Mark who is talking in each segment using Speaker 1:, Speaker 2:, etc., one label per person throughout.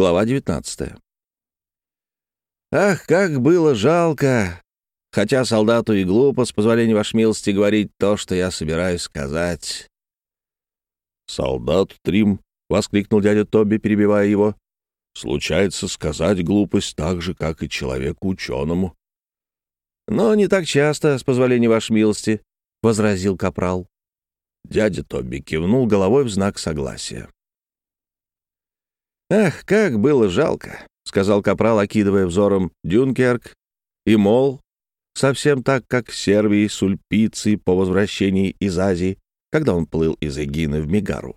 Speaker 1: Глава 19. Ах, как было жалко! Хотя солдату и глупо, с позволения вашей милости, говорить то, что я собираюсь сказать.
Speaker 2: «Солдат Трим!» — воскликнул дядя Тоби, перебивая его. «Случается сказать глупость так же, как и человеку ученому».
Speaker 1: «Но не так часто, с позволения вашей милости», — возразил капрал.
Speaker 2: Дядя Тоби кивнул головой в знак согласия.
Speaker 1: «Ах, как было жалко!» — сказал капрал, окидывая взором Дюнкерк и Мол, совсем так, как Сервий с Ульпицей по возвращении из Азии, когда он плыл из Эгины в Мегару.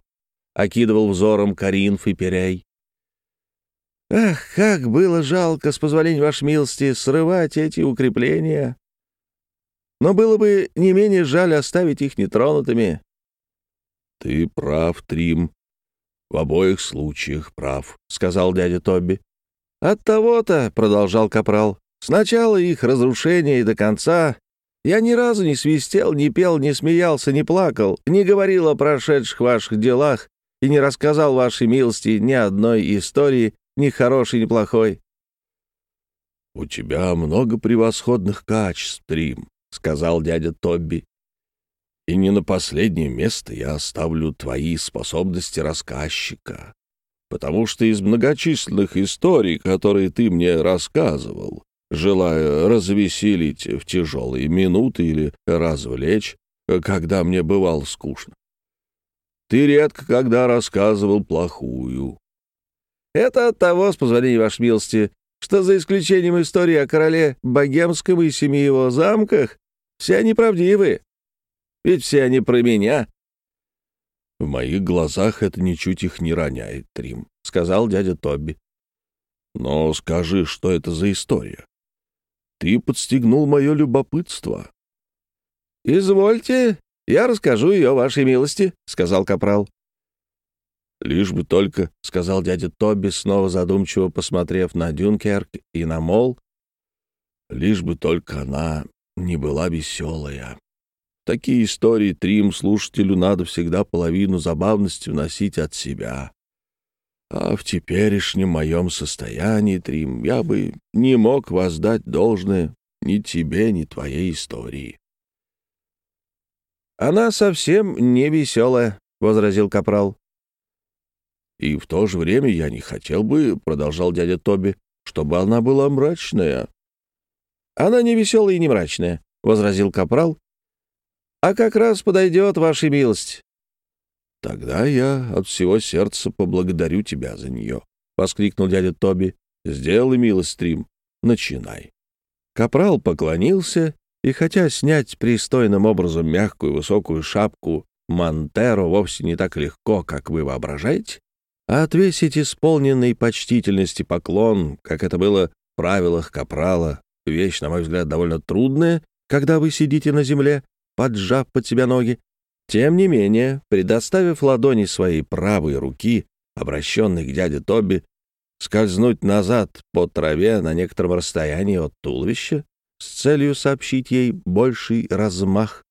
Speaker 1: Окидывал взором Каринф и Перей. «Ах, как было жалко, с позволения вашей милости, срывать эти укрепления! Но было бы не менее жаль оставить их нетронутыми,
Speaker 2: «Ты прав, Трим. В обоих случаях прав», — сказал дядя Тобби.
Speaker 1: «От того-то», — продолжал Капрал, — «сначала их разрушения и до конца я ни разу не свистел, не пел, не смеялся, не плакал, не говорил о прошедших ваших делах и не рассказал вашей милости ни одной истории, ни хорошей, ни плохой».
Speaker 2: «У тебя много превосходных качеств, Трим», — сказал дядя Тобби. И не на последнее место я оставлю твои способности рассказчика, потому что из многочисленных историй, которые ты мне рассказывал, желая развеселить в тяжелые минуты или развлечь, когда мне бывало скучно, ты редко когда рассказывал плохую.
Speaker 1: Это от того, с позволения вашей милости, что за исключением истории о короле Богемском и семи его замках, все они правдивы. Ведь все они про меня».
Speaker 2: «В моих глазах это ничуть их не роняет, Трим», — сказал дядя Тобби. «Но скажи, что это за история? Ты подстегнул мое любопытство».
Speaker 1: «Извольте, я расскажу ее вашей милости», — сказал Капрал.
Speaker 2: «Лишь бы только», — сказал дядя Тобби, снова задумчиво посмотрев на Дюнкерк и на Мол, «лишь бы только она не была веселая». Такие истории Трим слушателю надо всегда половину забавности вносить от себя. А в теперешнем моем состоянии, Трим, я бы не мог воздать должное ни тебе, ни твоей истории.
Speaker 1: «Она совсем не веселая», — возразил Капрал.
Speaker 2: «И в то же время я не хотел бы, — продолжал дядя Тоби, — чтобы она была мрачная».
Speaker 1: «Она не веселая и не мрачная», — возразил Капрал а как раз подойдет, ваша милость».
Speaker 2: «Тогда я от всего сердца поблагодарю тебя за нее», — воскликнул дядя Тоби. «Сделай милость, Трим, начинай».
Speaker 1: Капрал поклонился, и хотя снять пристойным образом мягкую высокую шапку Монтеро вовсе не так легко, как вы воображаете, а отвесить исполненный почтительности поклон, как это было в правилах Капрала, вещь, на мой взгляд, довольно трудная, когда вы сидите на земле, поджав под себя ноги. Тем не менее, предоставив ладони своей правой руки, обращенной к дяде Тоби, скользнуть назад по траве на некотором расстоянии от туловища с целью сообщить ей больший размах,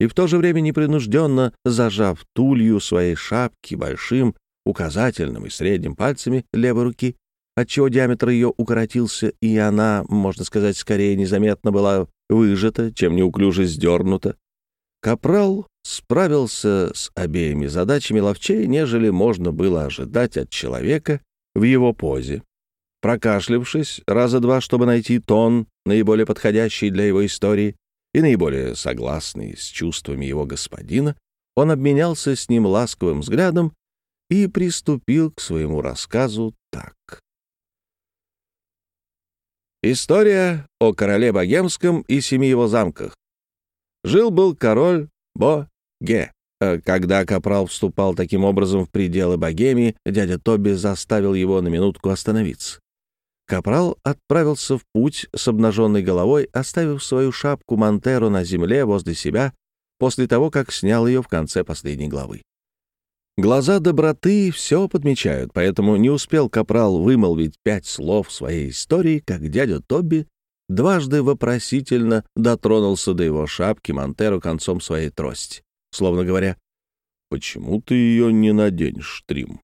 Speaker 1: и в то же время непринужденно зажав тулью своей шапки большим, указательным и средним пальцами левой руки, отчего диаметр ее укоротился, и она, можно сказать, скорее незаметно была выжата, чем неуклюже сдернута, Капрал справился с обеими задачами ловчей, нежели можно было ожидать от человека в его позе. Прокашлявшись раза два, чтобы найти тон, наиболее подходящий для его истории и наиболее согласный с чувствами его господина, он обменялся с ним ласковым взглядом и приступил к своему рассказу так. История о короле Богемском и семи его замках. Жил-был король Бо-Ге. Э, когда Капрал вступал таким образом в пределы Богемии, дядя Тоби заставил его на минутку остановиться. Капрал отправился в путь с обнаженной головой, оставив свою шапку Монтеро на земле возле себя после того, как снял ее в конце последней главы. Глаза доброты все подмечают, поэтому не успел Капрал вымолвить пять слов своей истории, как дядя Тоби дважды вопросительно дотронулся до его шапки Монтеро концом своей трости, словно говоря, «Почему ты ее не наденешь, Трим?»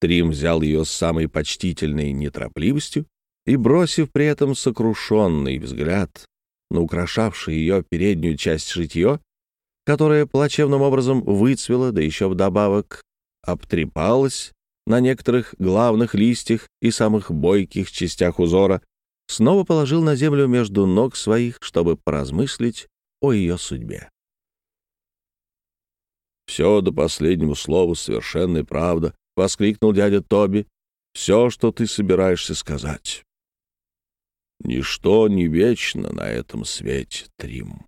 Speaker 1: Трим взял ее с самой почтительной неторопливостью и, бросив при этом сокрушенный взгляд на украшавший ее переднюю часть житье, которая плачевным образом выцвела, да еще вдобавок обтрепалась на некоторых главных листьях и самых бойких частях узора, снова положил на землю между ног своих, чтобы поразмыслить о ее судьбе.
Speaker 2: «Все до последнего слова совершенная правда», — воскликнул дядя Тоби. «Все, что ты собираешься сказать. Ничто не вечно на этом свете, Трим».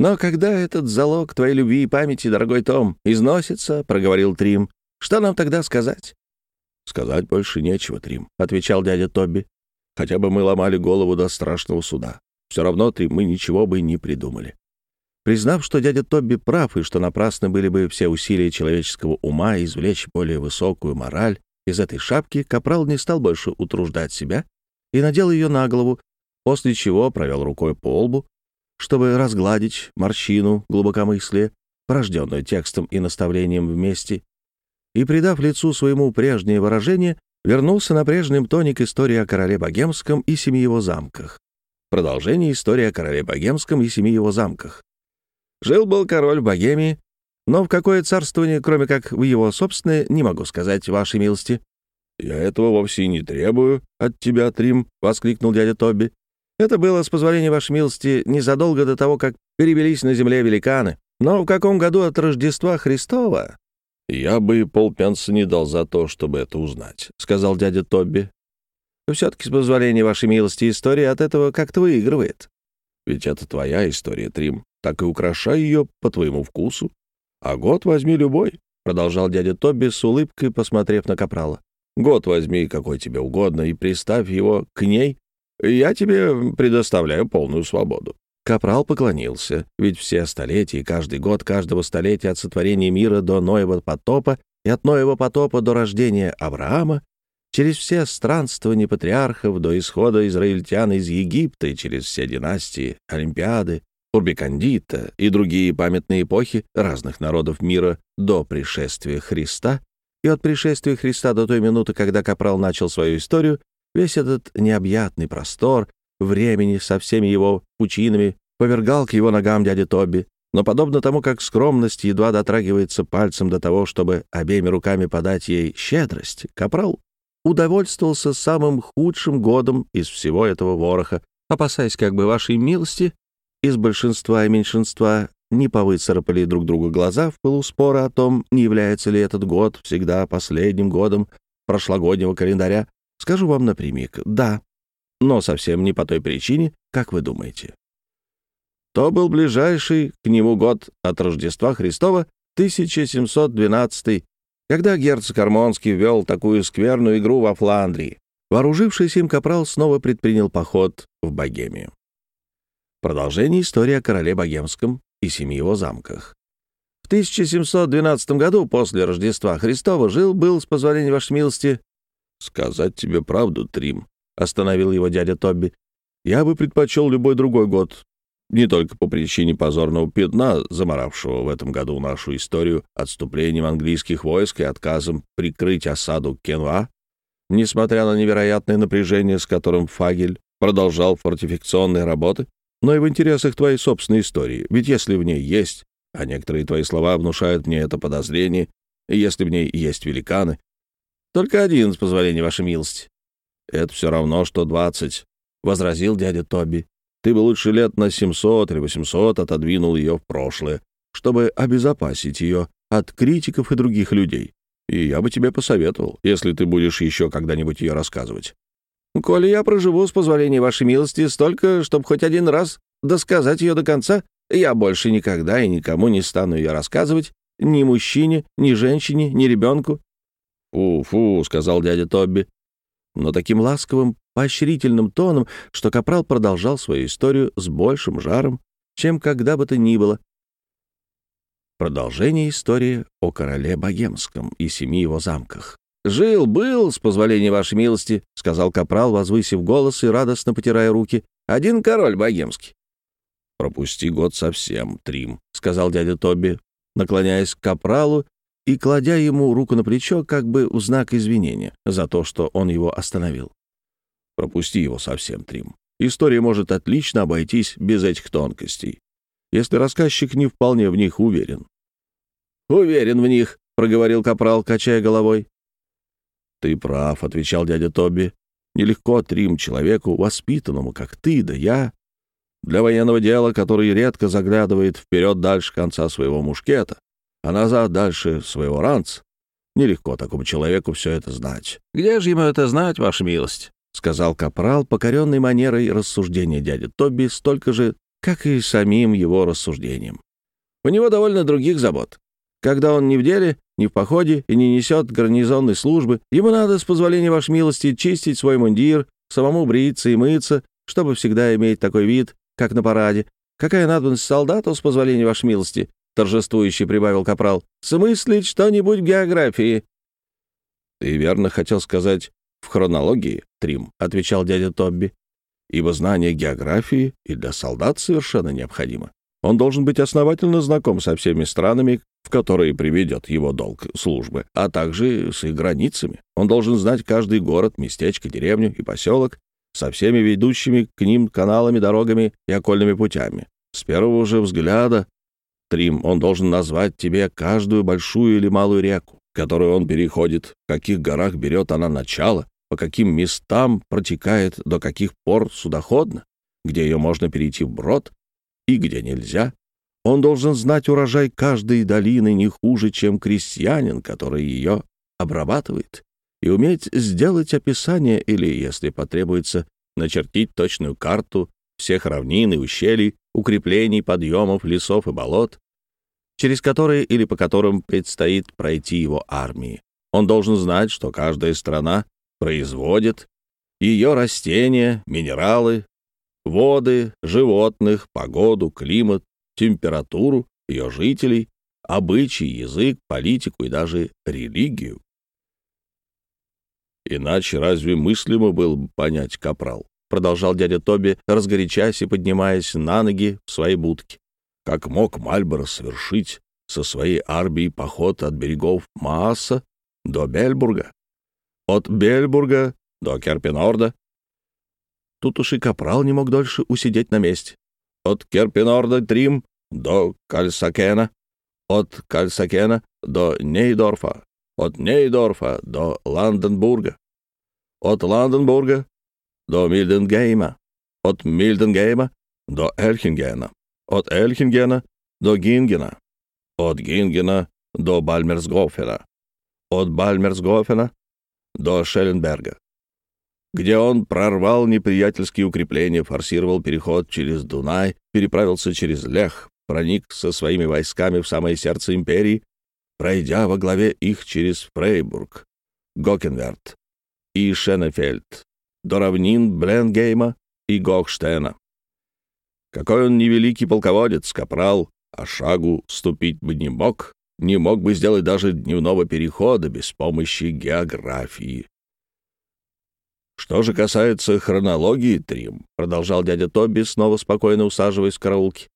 Speaker 1: «Но когда этот залог твоей любви и памяти, дорогой Том, износится, — проговорил Трим, — что нам тогда сказать?»
Speaker 2: «Сказать больше нечего, Трим», — отвечал дядя Тобби. «Хотя бы мы ломали голову до страшного суда. Все равно, Трим, мы ничего бы не придумали».
Speaker 1: Признав, что дядя Тобби прав и что напрасны были бы все усилия человеческого ума извлечь более высокую мораль из этой шапки, Капрал не стал больше утруждать себя и надел ее на голову, после чего провел рукой по лбу, чтобы разгладить морщину глубокомыслия, порожденную текстом и наставлением вместе, и, придав лицу своему прежнее выражение, вернулся на прежнем тоне к истории о короле Богемском и семи его замках. Продолжение истории о короле Богемском и семи его замках. Жил-был король Богемии, но в какое царствование, кроме как в его собственное, не могу сказать, вашей милости.
Speaker 2: «Я этого вовсе не требую от тебя, Трим», — воскликнул дядя Тобби.
Speaker 1: Это было, с позволения вашей милости, незадолго до того, как перевелись на земле великаны. Но в каком году от Рождества Христова?»
Speaker 2: «Я бы полпенса не дал за то, чтобы это узнать», — сказал дядя Тобби.
Speaker 1: «Все-таки, с позволения вашей милости, история от этого как-то выигрывает».
Speaker 2: «Ведь это твоя история, Трим. Так и украшай ее по твоему вкусу. А год возьми любой», — продолжал дядя Тобби с улыбкой, посмотрев на Капрала. «Год возьми какой тебе угодно и приставь его к ней я тебе предоставляю полную свободу».
Speaker 1: Капрал поклонился, ведь все столетия и каждый год каждого столетия от сотворения мира до Ноева потопа и от Ноева потопа до рождения Авраама, через все странствования патриархов до исхода израильтян из Египта и через все династии, Олимпиады, Урбикандита и другие памятные эпохи разных народов мира до пришествия Христа. И от пришествия Христа до той минуты, когда Капрал начал свою историю, Весь этот необъятный простор времени со всеми его пучинами повергал к его ногам дядя Тоби, но подобно тому, как скромность едва дотрагивается пальцем до того, чтобы обеими руками подать ей щедрость, Капрал удовольствовался самым худшим годом из всего этого вороха, опасаясь как бы вашей милости, из большинства и меньшинства не повыцарапали друг другу глаза в пылу спора о том, не является ли этот год всегда последним годом прошлогоднего календаря, Скажу вам напрямик, да, но совсем не по той причине, как вы думаете. То был ближайший к нему год от Рождества Христова, 1712 когда герцог Армонский ввел такую скверную игру во Фландрии. Вооружившийся им капрал снова предпринял поход в Богемию. Продолжение истории о короле Богемском и семи его замках. В 1712 году, после Рождества Христова, жил-был, с позволения вашей милости,
Speaker 2: «Сказать тебе правду, Трим», — остановил его дядя Тобби, «я бы предпочел любой другой год, не только по причине позорного пятна, заморавшего в этом году нашу историю отступлением английских войск и отказом прикрыть осаду Кенва, несмотря на невероятное напряжение, с которым Фагель продолжал фортификационные работы, но и в интересах твоей собственной истории, ведь если в ней есть, а некоторые твои слова внушают мне это подозрение, если в ней есть великаны, только один, с позволения вашей милости». «Это все равно, что двадцать», — возразил дядя Тоби. «Ты бы лучше лет на семьсот или восемьсот отодвинул ее в прошлое, чтобы обезопасить ее от критиков и других людей. И я бы тебе посоветовал, если ты будешь еще когда-нибудь ее рассказывать».
Speaker 1: «Коли я проживу, с позволения вашей милости, столько, чтобы хоть один раз досказать ее до конца, я больше никогда и никому не стану ее рассказывать, ни мужчине, ни женщине, ни ребенку,
Speaker 2: «Фу-фу», — сказал дядя Тобби,
Speaker 1: но таким ласковым, поощрительным тоном, что Капрал продолжал свою историю с большим жаром, чем когда бы то ни было. Продолжение истории о короле Богемском и семи его замках. «Жил-был, с позволения вашей милости», — сказал Капрал, возвысив голос и радостно потирая руки, — «один король богемский».
Speaker 2: «Пропусти год совсем, Трим», —
Speaker 1: сказал дядя Тобби, наклоняясь к Капралу и кладя ему руку на плечо, как бы в знак извинения за то, что он его остановил.
Speaker 2: «Пропусти его совсем, Трим. История может отлично обойтись без этих тонкостей, если рассказчик не вполне в них уверен».
Speaker 1: «Уверен в них», — проговорил Капрал, качая головой.
Speaker 2: «Ты прав», — отвечал дядя Тоби. «Нелегко, Трим, человеку, воспитанному, как ты, да я, для военного дела, который редко заглядывает вперед дальше конца своего мушкета, а назад дальше своего ранца. Нелегко такому человеку все это знать.
Speaker 1: «Где же ему это знать, ваша милость?» — сказал Капрал, покоренный манерой рассуждения дяди Тоби, столько же, как и самим его рассуждением. «У него довольно других забот. Когда он не в деле, не в походе и не несет гарнизонной службы, ему надо, с позволения вашей милости, чистить свой мундир, самому бриться и мыться, чтобы всегда иметь такой вид, как на параде. Какая надобность солдату, с позволения вашей милости?» — торжествующе прибавил Капрал. «Смыслить что-нибудь в географии».
Speaker 2: «Ты верно хотел сказать в хронологии, Трим», — отвечал дядя Тобби. «Ибо знание географии и для солдат совершенно необходимо. Он должен быть основательно знаком со всеми странами, в которые приведет его долг службы, а также с их границами. Он должен знать каждый город, местечко, деревню и поселок, со всеми ведущими к ним каналами, дорогами и окольными путями. С первого же взгляда, Трим, он должен назвать тебе каждую большую или малую реку, которую он переходит, в каких горах берет она начало, по каким местам протекает, до каких пор судоходно, где ее можно перейти вброд и где нельзя. Он должен знать урожай каждой долины не хуже, чем крестьянин, который ее обрабатывает и уметь сделать описание или, если потребуется, начертить точную карту всех равнин и ущелий, укреплений, подъемов, лесов и болот, через которые или по которым предстоит пройти его армии. Он должен знать, что каждая страна производит ее растения, минералы, воды, животных, погоду, климат, температуру, ее жителей, обычаи, язык, политику и даже религию. Иначе разве мыслимо было бы понять капрал? Продолжал дядя Тоби, разгорячась и поднимаясь на ноги в своей будке. Как мог Мальборо совершить со своей армией поход от берегов Мааса до Бельбурга? От Бельбурга до Керпинорда? Тут уж и капрал не мог дольше усидеть на месте. От Керпинорда Трим до Кальсакена, от Кальсакена до Нейдорфа, от Нейдорфа до Ланденбурга, от Ланденбурга до Мильденгейма, от Мильденгейма до Эльхингена, от Эльхингена до Гингена, от Гингена до Бальмерсгофена, от Бальмерсгофена до Шелленберга, где он прорвал неприятельские укрепления, форсировал переход через Дунай, переправился через Лех, проник со своими войсками в самое сердце империи пройдя во главе их через Фрейбург, Гокенверт и Шенефельд, до равнин Бленгейма и Гохштена. Какой он невеликий полководец, капрал, а шагу ступить бы не мог, не мог бы сделать даже дневного перехода без помощи географии. Что же касается хронологии, Трим, продолжал дядя Тоби, снова спокойно усаживаясь в караулке,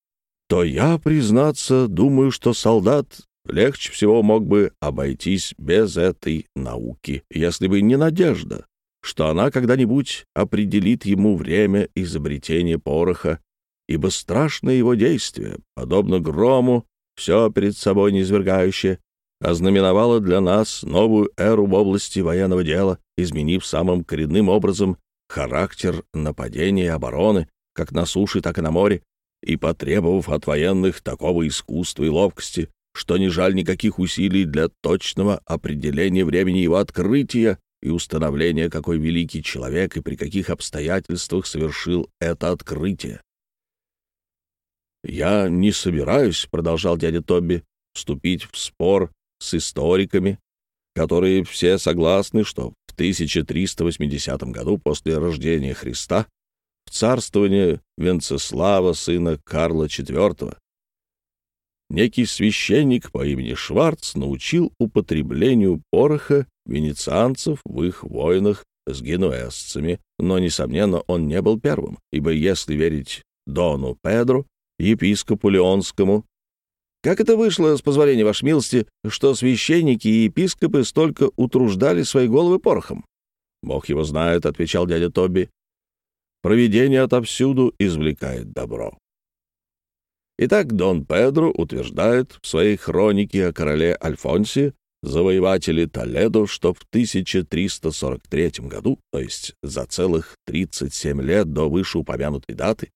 Speaker 2: то я, признаться, думаю, что солдат легче всего мог бы обойтись без этой науки, если бы не надежда, что она когда-нибудь определит ему время изобретения пороха, ибо страшное его действие, подобно грому, все перед собой низвергающее, ознаменовало для нас новую эру в области военного дела, изменив самым коренным образом характер нападения и обороны, как на суше, так и на море, и потребовав от военных такого искусства и ловкости, что не жаль никаких усилий для точного определения времени его открытия и установления, какой великий человек и при каких обстоятельствах совершил это открытие. «Я не собираюсь», — продолжал дядя Тобби, — «вступить в спор с историками, которые все согласны, что в 1380 году после рождения Христа в царствование Венцеслава, сына Карла IV, некий священник по имени Шварц научил употреблению пороха венецианцев в их войнах с генуэзцами, но, несомненно, он не был первым, ибо, если верить Дону Педро, епископу Леонскому,
Speaker 1: Как это вышло, с позволения вашей милости, что священники и епископы столько утруждали свои головы порохом?
Speaker 2: Бог его знает, — отвечал дядя Тоби. Провидение отовсюду извлекает добро. Итак, Дон Педро утверждает в своей хронике о короле Альфонсе, завоевателе Толедо, что в 1343 году, то есть за целых 37 лет до вышеупомянутой даты,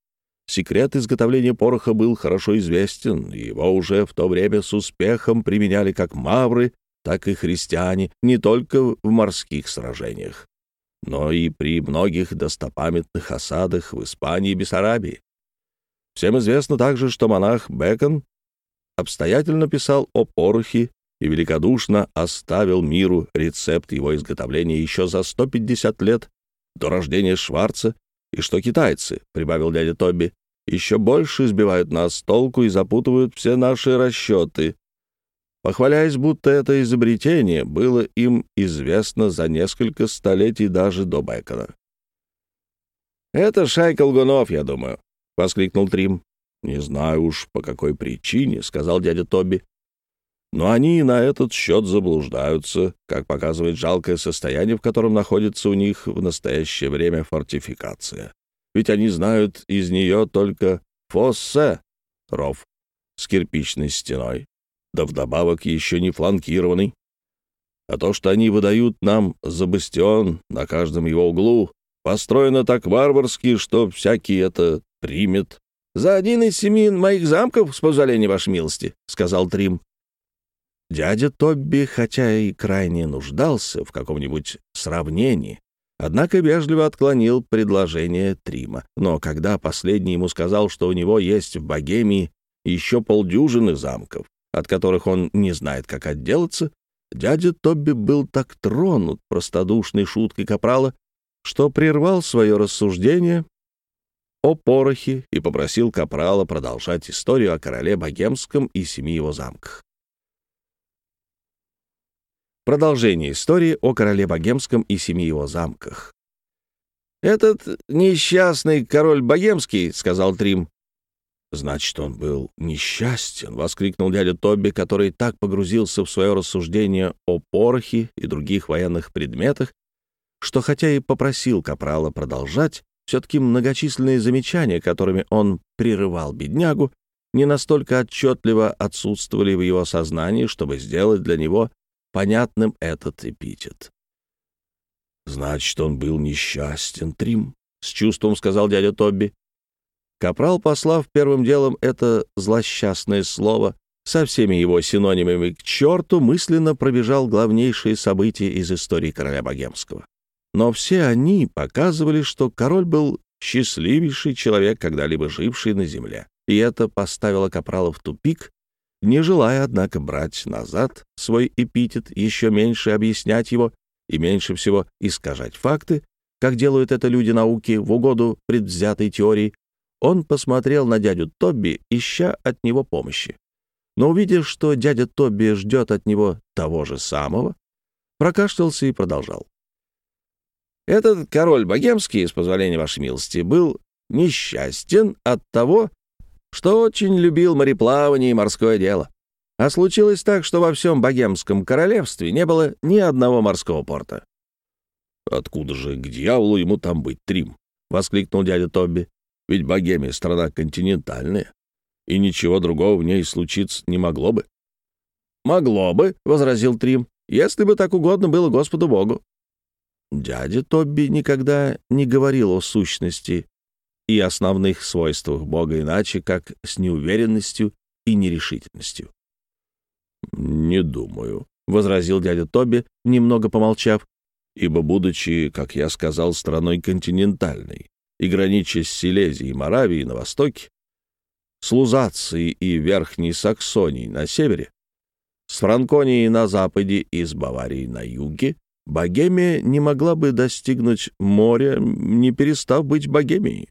Speaker 2: Секрет изготовления пороха был хорошо известен, и его уже в то время с успехом применяли как мавры, так и христиане не только в морских сражениях, но и при многих достопамятных осадах в Испании и Бессарабии. Всем известно также, что монах Бекон обстоятельно писал о порохе и великодушно оставил миру рецепт его изготовления еще за 150 лет до рождения Шварца и что китайцы, — прибавил дядя Тоби, — еще больше сбивают нас толку и запутывают все наши расчеты, похваляясь, будто это изобретение было им известно за несколько столетий даже до Бекона.
Speaker 1: «Это шайка лгунов, я думаю», — воскликнул Трим.
Speaker 2: «Не знаю уж, по какой причине», — сказал дядя Тоби. Но они на этот счет заблуждаются, как показывает жалкое состояние, в котором находится у них в настоящее время фортификация. Ведь они знают из нее только фоссе, ров, с кирпичной стеной, да вдобавок еще не фланкированный. А то, что они выдают нам за бастион на каждом его углу, построено так варварски, что всякий это примет.
Speaker 1: «За один из семи моих замков, с позволения вашей милости», — сказал Трим. Дядя Тобби, хотя и крайне нуждался в каком-нибудь сравнении, однако вежливо отклонил предложение Трима. Но когда последний ему сказал, что у него есть в Богемии еще полдюжины замков, от которых он не знает, как отделаться, дядя Тобби был так тронут простодушной шуткой Капрала, что прервал свое рассуждение о порохе и попросил Капрала продолжать историю о короле Богемском и семи его замках. Продолжение истории о короле Богемском и семи его замках. «Этот несчастный король Богемский», — сказал Трим. «Значит, он был несчастен», — воскликнул дядя Тобби, который так погрузился в свое рассуждение о порохе и других военных предметах, что хотя и попросил Капрала продолжать, все-таки многочисленные замечания, которыми он прерывал беднягу, не настолько отчетливо отсутствовали в его сознании, чтобы сделать для него понятным этот эпитет. «Значит, он был несчастен, Трим», — с чувством сказал дядя Тобби. Капрал, послав первым делом это злосчастное слово со всеми его синонимами к черту, мысленно пробежал главнейшие события из истории короля Богемского. Но все они показывали, что король был счастливейший человек, когда-либо живший на земле. И это поставило Капрала в тупик, не желая, однако, брать назад свой эпитет, еще меньше объяснять его и меньше всего искажать факты, как делают это люди науки в угоду предвзятой теории, он посмотрел на дядю Тобби, ища от него помощи. Но увидев, что дядя Тобби ждет от него того же самого, прокашлялся и продолжал. Этот король богемский, с позволения вашей милости, был несчастен от того, что очень любил мореплавание и морское дело. А случилось так, что во всем богемском королевстве не было ни одного морского порта.
Speaker 2: «Откуда же к дьяволу ему там быть, Трим?» — воскликнул дядя Тобби. «Ведь Богемия — страна континентальная, и ничего другого в ней случиться не могло бы».
Speaker 1: «Могло бы», — возразил Трим, — «если бы так угодно было Господу Богу». Дядя Тобби никогда не говорил о сущности и основных свойствах Бога иначе, как с неуверенностью и нерешительностью.
Speaker 2: «Не думаю», — возразил дядя Тоби, немного помолчав, «ибо, будучи, как я сказал, страной континентальной и гранича с Силезией и Моравией на востоке, с Лузацией и Верхней Саксонией на севере, с Франконией на западе и с Баварией на юге, Богемия не могла бы достигнуть моря, не перестав быть Богемией.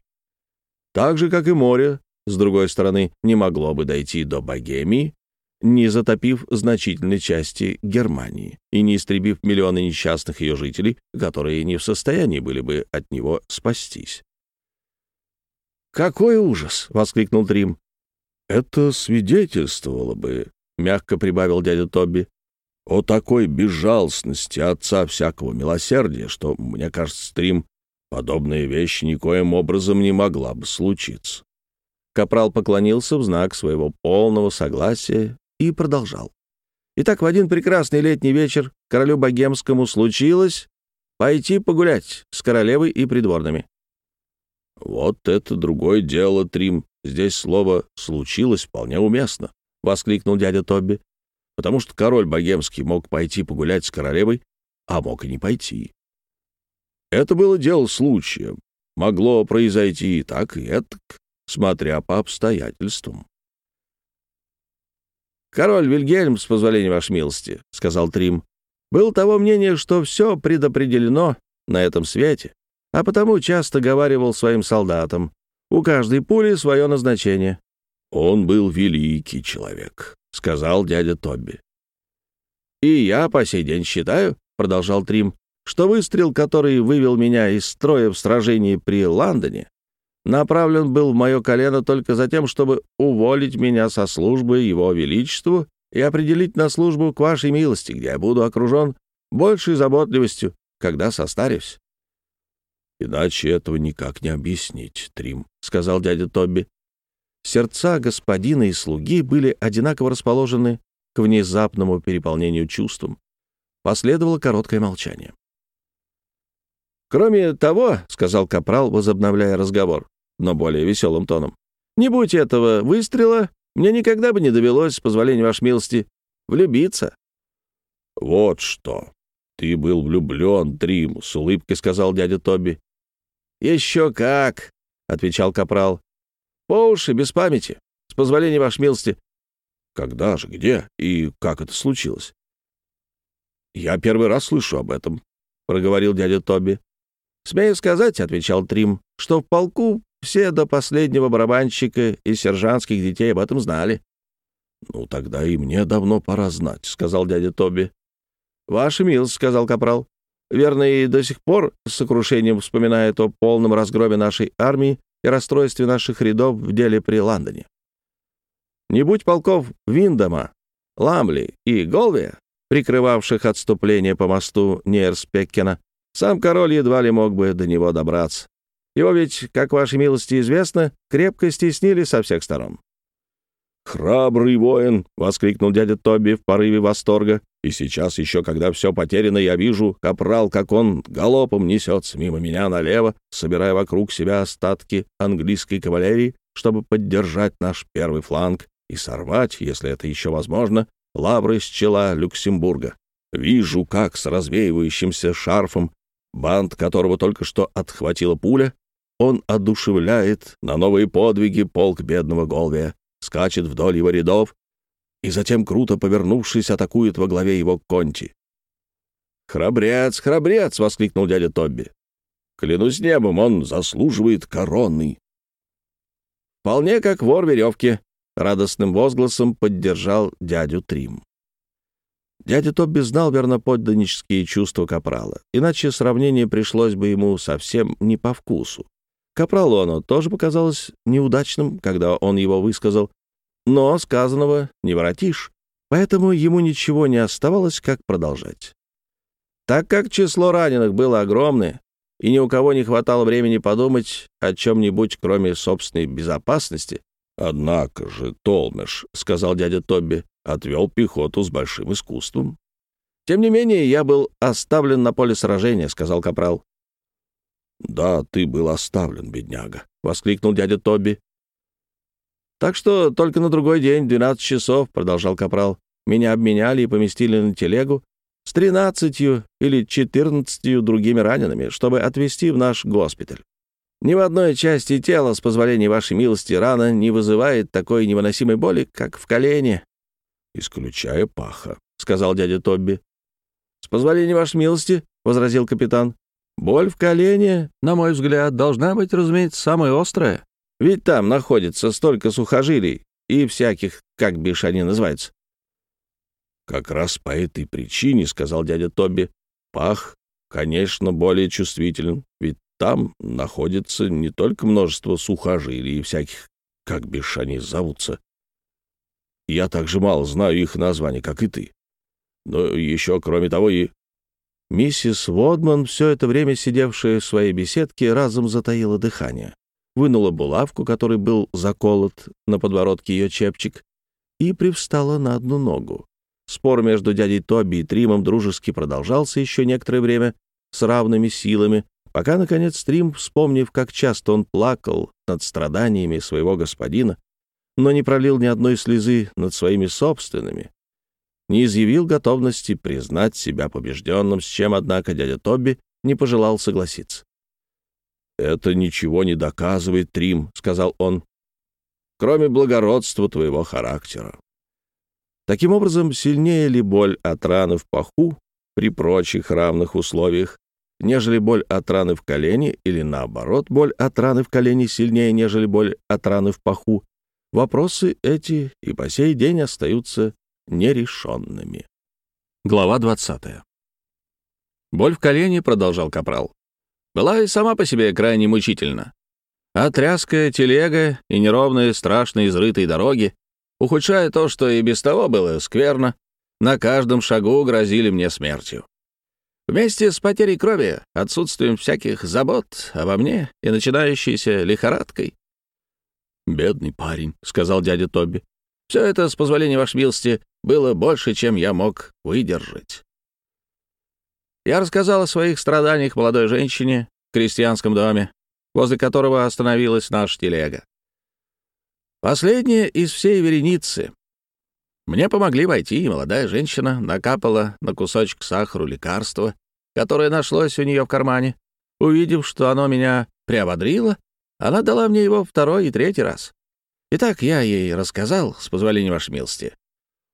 Speaker 2: Так же, как и море, с другой стороны, не могло бы дойти до Богемии, не затопив значительной части Германии и не истребив миллионы несчастных ее жителей, которые не в состоянии были бы от него спастись.
Speaker 1: «Какой ужас!» — воскликнул Трим.
Speaker 2: Это свидетельствовало бы, — мягко прибавил дядя Тоби, — о такой безжалостности отца всякого милосердия, что, мне кажется, Стрим, подобная вещь никоим образом не могла бы случиться.
Speaker 1: Капрал поклонился в знак своего полного согласия и продолжал. Итак, в один прекрасный летний вечер королю богемскому случилось пойти погулять с королевой и придворными.
Speaker 2: «Вот это другое дело, Трим. Здесь слово «случилось» вполне уместно», — воскликнул дядя Тобби, «потому что король богемский мог пойти погулять с королевой, а мог и не пойти. Это было дело случая. Могло произойти и так, и этак, смотря по обстоятельствам.
Speaker 1: «Король Вильгельм, с позволения вашей милости», — сказал Трим, «был того мнения, что все предопределено на этом свете, а потому часто говаривал своим солдатам, у каждой пули свое назначение».
Speaker 2: «Он был великий человек», — сказал дядя Тобби.
Speaker 1: «И я по сей день считаю», — продолжал Трим, «что выстрел, который вывел меня из строя в сражении при Лондоне, направлен был в мое колено только за тем, чтобы уволить меня со службы Его Величеству и определить на службу к вашей милости, где я буду окружен большей заботливостью, когда состарюсь».
Speaker 2: «Иначе этого никак не объяснить, Трим», — сказал дядя Тобби.
Speaker 1: Сердца господина и слуги были одинаково расположены к внезапному переполнению чувством. Последовало короткое молчание. «Кроме того», — сказал Капрал, возобновляя разговор, но более веселым тоном. «Не будь этого выстрела, мне никогда бы не довелось, с позволения вашей милости, влюбиться».
Speaker 2: «Вот что! Ты был влюблен, Трим», — с улыбкой сказал дядя Тоби.
Speaker 1: «Еще как!» — отвечал Капрал. «По уши, без памяти, с позволения вашей милости».
Speaker 2: «Когда же, где и как это случилось?»
Speaker 1: «Я первый раз слышу об этом», — проговорил дядя Тоби. «Смею сказать», — отвечал Трим, — «что в полку все до последнего барабанщика и сержантских детей об этом знали.
Speaker 2: «Ну, тогда и мне давно пора знать», — сказал дядя Тоби.
Speaker 1: «Ваша милость», — сказал Капрал. «Верно, и до сих пор с сокрушением вспоминает о полном разгроме нашей армии и расстройстве наших рядов в деле при Лондоне. Не будь полков Виндома, Ламли и Голвия, прикрывавших отступление по мосту Нейрспеккена, сам король едва ли мог бы до него добраться. Его ведь, как вашей милости известно, крепко стеснили со всех сторон».
Speaker 2: «Храбрый воин!» — воскликнул дядя Тоби в порыве восторга. «И сейчас еще, когда все потеряно, я вижу, капрал, как он галопом несется мимо меня налево, собирая вокруг себя остатки английской кавалерии, чтобы поддержать наш первый фланг и сорвать, если это еще возможно, лавры с чела Люксембурга. Вижу, как с развеивающимся шарфом, бант которого только что отхватила пуля, он одушевляет на новые подвиги полк бедного Голвия, скачет вдоль его рядов и затем, круто повернувшись, атакует во главе его Конти.
Speaker 1: «Храбрец, храбрец!» — воскликнул дядя Тобби.
Speaker 2: «Клянусь небом, он заслуживает короны!»
Speaker 1: «Вполне как вор веревки!» — радостным возгласом поддержал дядю Трим. Дядя Тобби знал верноподданнические чувства Капрала, иначе сравнение пришлось бы ему совсем не по вкусу. Капралу оно тоже показалось неудачным, когда он его высказал, но сказанного не воротишь, поэтому ему ничего не оставалось, как продолжать. Так как число раненых было огромное, и ни у кого не хватало времени подумать о чем-нибудь, кроме собственной безопасности,
Speaker 2: «Однако же, Толмеш, — сказал дядя Тобби, — отвел пехоту с большим искусством».
Speaker 1: «Тем не менее, я был оставлен на поле сражения», — сказал Капрал.
Speaker 2: «Да, ты был оставлен, бедняга», — воскликнул дядя Тоби.
Speaker 1: «Так что только на другой день, 12 часов», — продолжал Капрал, «меня обменяли и поместили на телегу с тринадцатью или четырнадцатью другими ранеными, чтобы отвезти в наш госпиталь. Ни в одной части тела, с позволения вашей милости, рана не вызывает такой невыносимой боли, как в колене».
Speaker 2: «Исключая паха», —
Speaker 1: сказал дядя Тобби. «С позволения вашей милости», — возразил капитан, Боль в колене, на мой взгляд, должна быть, разумеется, самая острая. Ведь там находится столько сухожилий и всяких, как бишь они называются.
Speaker 2: «Как раз по этой причине, — сказал дядя Тоби, — пах, конечно, более чувствителен, ведь там находится не только множество сухожилий и всяких, как бишь они зовутся, я так же мало знаю их название, как и ты. Но еще, кроме того, и
Speaker 1: Миссис Водман, все это время сидевшая в своей беседке, разом затаила дыхание, вынула булавку, которой был заколот на подбородке ее чепчик, и привстала на одну ногу. Спор между дядей Тоби и Тримом дружески продолжался еще некоторое время с равными силами, пока, наконец, Трим, вспомнив, как часто он плакал над страданиями своего господина, но не пролил ни одной слезы над своими собственными, не изъявил готовности признать себя побежденным, с чем, однако, дядя Тобби не пожелал согласиться. «Это ничего не доказывает, Трим», — сказал он, — «кроме благородства твоего характера». Таким образом, сильнее ли боль от раны в паху при прочих равных условиях, нежели боль от раны в колене, или наоборот, боль от раны в колене сильнее, нежели боль от раны в паху, вопросы эти и по сей день остаются нерешенными. Глава 20. Боль в колене, продолжал Капрал, была и сама по себе крайне мучительна. А тряская телега и неровные, страшно изрытые дороги, ухудшая то, что и без того было скверно, на каждом шагу грозили мне смертью. Вместе с потерей крови, отсутствием всяких забот обо мне и начинающейся лихорадкой. «Бедный парень», — сказал дядя Тоби. «Все это, с позволения вашей милости, было больше, чем я мог выдержать. Я рассказал о своих страданиях молодой женщине в крестьянском доме, возле которого остановилась наша телега. Последняя из всей вереницы. Мне помогли войти, и молодая женщина накапала на кусочек сахару лекарство, которое нашлось у нее в кармане. Увидев, что оно меня приободрило, она дала мне его второй и третий раз. Итак, я ей рассказал, с позволения вашей милости,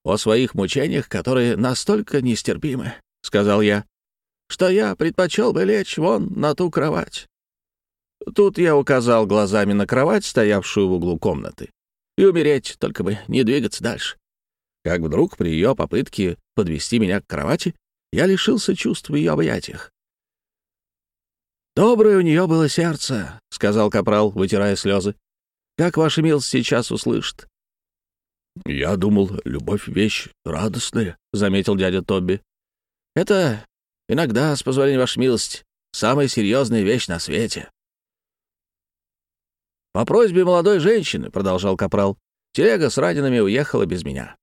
Speaker 1: о своих мучениях, которые настолько нестерпимы, — сказал я, — что я предпочел бы лечь вон на ту кровать. Тут я указал глазами на кровать, стоявшую в углу комнаты, и умереть, только бы не двигаться дальше. Как вдруг при ее попытке подвести меня к кровати, я лишился чувств в ее объятиях. «Доброе у нее было сердце», — сказал Капрал, вытирая слезы. «Как ваша милость сейчас услышит.
Speaker 2: «Я думал, любовь — вещь радостная», — заметил дядя Тобби.
Speaker 1: «Это иногда, с позволения вашей милости, самая серьезная вещь на свете». «По просьбе молодой женщины», — продолжал Капрал, — «телега с ранеными уехала без меня.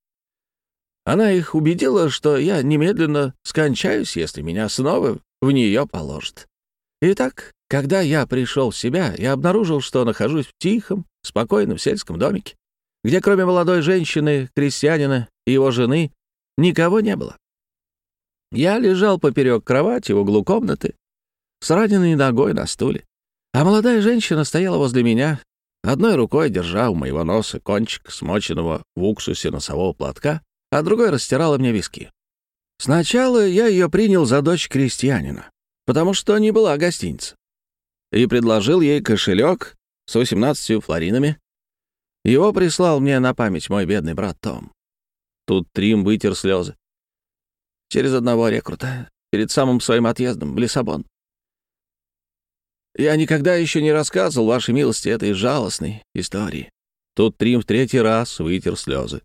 Speaker 1: Она их убедила, что я немедленно скончаюсь, если меня снова в нее положат. Итак, когда я пришел в себя, я обнаружил, что нахожусь в тихом, спокойном сельском домике, где кроме молодой женщины, крестьянина и его жены никого не было. Я лежал поперек кровати в углу комнаты, с раненой ногой на стуле, а молодая женщина стояла возле меня, одной рукой держа у моего носа кончик смоченного в уксусе носового платка, а другой растирала мне виски. Сначала я ее принял за дочь крестьянина, потому что не была гостиница, и предложил ей кошелек с 18 флоринами, его прислал мне на память мой бедный брат Том. Тут Трим вытер слезы. Через одного рекрута, перед самым своим отъездом в Лиссабон. Я никогда еще не рассказывал вашей милости этой жалостной истории. Тут Трим в третий раз вытер слезы.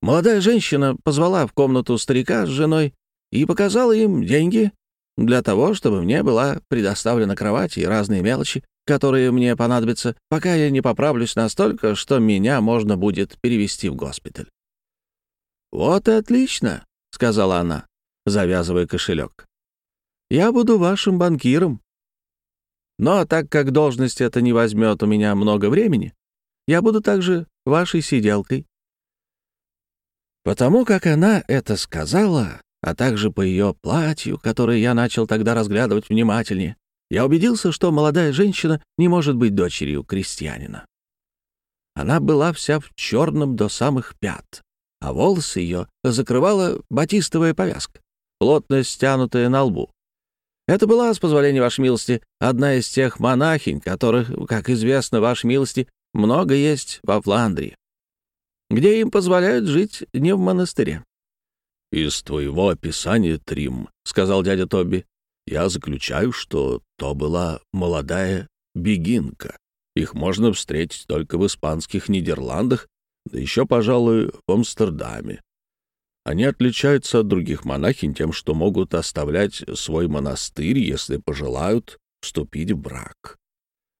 Speaker 1: Молодая женщина позвала в комнату старика с женой и показала им деньги для того, чтобы мне была предоставлена кровать и разные мелочи, которые мне понадобятся, пока я не поправлюсь настолько, что меня можно будет перевести в госпиталь. «Вот и отлично», — сказала она, завязывая кошелек. «Я буду вашим банкиром. Но так как должность эта не возьмет у меня много времени, я буду также вашей сиделкой». Потому как она это сказала, а также по ее платью, которое я начал тогда разглядывать внимательнее, я убедился, что молодая женщина не может быть дочерью крестьянина. Она была вся в черном до самых пят, а волосы ее закрывала батистовая повязка, плотно стянутая на лбу. Это была, с позволения вашей милости, одна из тех монахинь, которых, как известно вашей милости, много есть во Фландрии, где им позволяют жить не в монастыре.
Speaker 2: «Из твоего описания, Трим», — сказал дядя Тоби, я заключаю, что то была молодая бегинка. Их можно встретить только в испанских Нидерландах, Да еще, пожалуй, в Амстердаме. Они отличаются от других монахинь тем, что могут оставлять свой монастырь, если пожелают вступить в брак.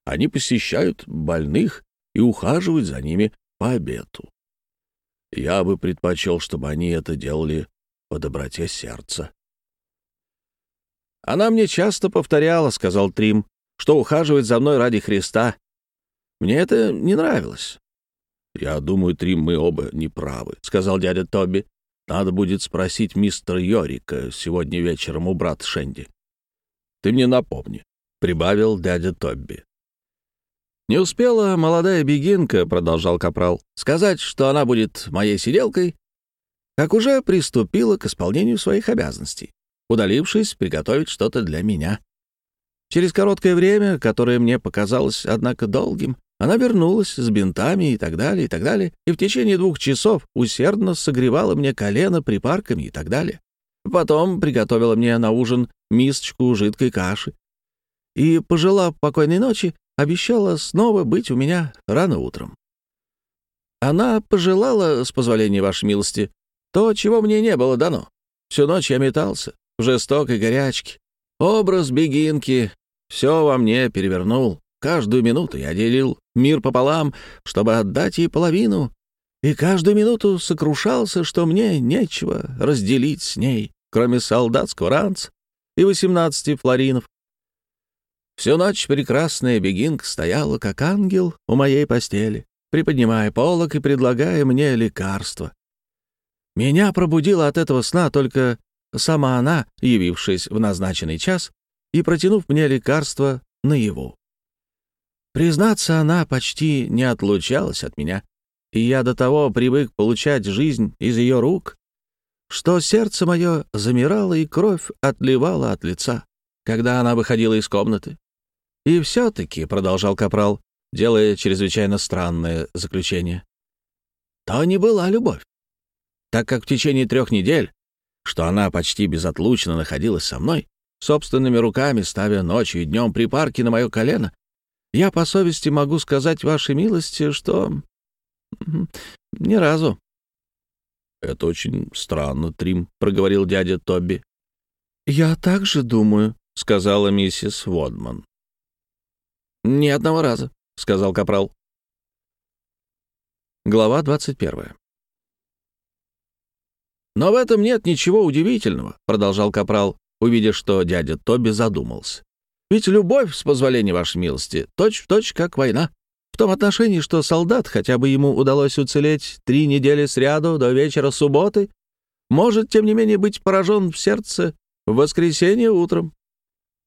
Speaker 2: Они посещают больных и ухаживают за ними по обету. Я бы предпочел, чтобы они это делали по доброте сердца.
Speaker 1: «Она мне часто повторяла, — сказал Трим, — что ухаживает за мной ради Христа. Мне это не нравилось».
Speaker 2: «Я думаю, Трим, мы оба неправы», — сказал дядя Тоби. «Надо будет спросить мистера Йорика сегодня вечером у брата Шенди. Ты мне напомни», — прибавил дядя Тобби.
Speaker 1: «Не успела молодая бегинка, — продолжал Капрал, — сказать, что она будет моей сиделкой, как уже приступила к исполнению своих обязанностей, удалившись приготовить что-то для меня. Через короткое время, которое мне показалось, однако, долгим, она вернулась с бинтами и так далее, и так далее, и в течение двух часов усердно согревала мне колено припарками и так далее. Потом приготовила мне на ужин мисочку жидкой каши. И, пожелав покойной ночи, обещала снова быть у меня рано утром. Она пожелала, с позволения вашей милости, то, чего мне не было дано. Всю ночь я метался жестокой горячке. Образ бегинки все во мне перевернул. Каждую минуту я делил мир пополам, чтобы отдать ей половину, и каждую минуту сокрушался, что мне нечего разделить с ней, кроме солдатского ранца и восемнадцати флоринов. Всю ночь прекрасная бегинка стояла, как ангел, у моей постели, приподнимая полок и предлагая мне лекарство. Меня пробудила от этого сна только сама она, явившись в назначенный час и протянув мне лекарство наяву. Признаться, она почти не отлучалась от меня, и я до того привык получать жизнь из ее рук, что сердце мое замирало и кровь отливала от лица, когда она выходила из комнаты. И все-таки, — продолжал Капрал, делая чрезвычайно странное заключение, — то не была любовь, так как в течение трех недель, что она почти безотлучно находилась со мной, собственными руками ставя ночью и днем припарки на мое колено, я по совести могу сказать вашей милости, что... ни разу.
Speaker 2: — Это очень странно, Трим, — проговорил дядя Тоби.
Speaker 1: — Я также думаю, — сказала миссис Водман. «Ни одного раза», — сказал Капрал. Глава 21. «Но в этом нет ничего удивительного», — продолжал Капрал, увидя, что дядя Тоби задумался. «Ведь любовь, с позволения вашей милости, точь-в-точь точь как война. В том отношении, что солдат, хотя бы ему удалось уцелеть три недели сряду до вечера субботы, может, тем не менее, быть поражен в сердце в воскресенье утром.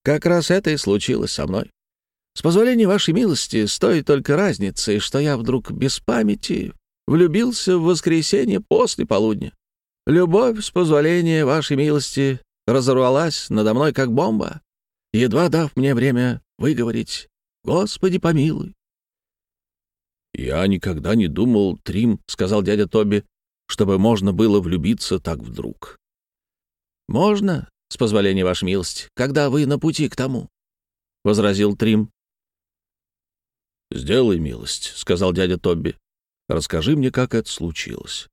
Speaker 1: Как раз это и случилось со мной. С позволения вашей милости, стоит только разницы, что я вдруг без памяти влюбился в воскресенье после полудня. Любовь, с позволения вашей милости, разорвалась надо мной как бомба, едва дав мне время выговорить «Господи, помилуй».
Speaker 2: «Я никогда не думал, Трим, — сказал дядя Тоби, — чтобы можно было влюбиться так вдруг».
Speaker 1: «Можно, с позволения вашей милости, когда вы на пути к тому», — возразил Трим.
Speaker 2: «Сделай милость», — сказал дядя Тобби. «Расскажи мне, как это случилось».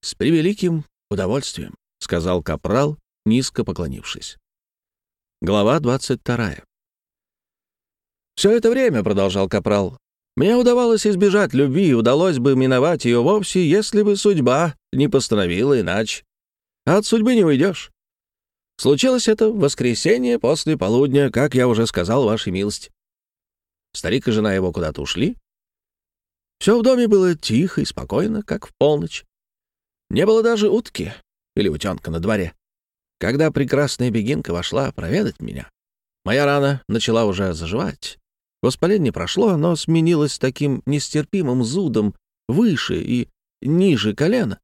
Speaker 1: «С превеликим удовольствием», — сказал капрал, низко поклонившись. Глава 22. «Все это время», — продолжал капрал, — «мне удавалось избежать любви, и удалось бы миновать ее вовсе, если бы судьба не постановила иначе. А от судьбы не уйдешь. Случилось это в воскресенье после полудня, как я уже сказал, вашей милости. Старик и жена его куда-то ушли. Все в доме было тихо и спокойно, как в полночь. Не было даже утки или утенка на дворе. Когда прекрасная бегинка вошла проведать меня, моя рана начала уже заживать. Воспаление прошло, но сменилось таким нестерпимым зудом выше и ниже колена,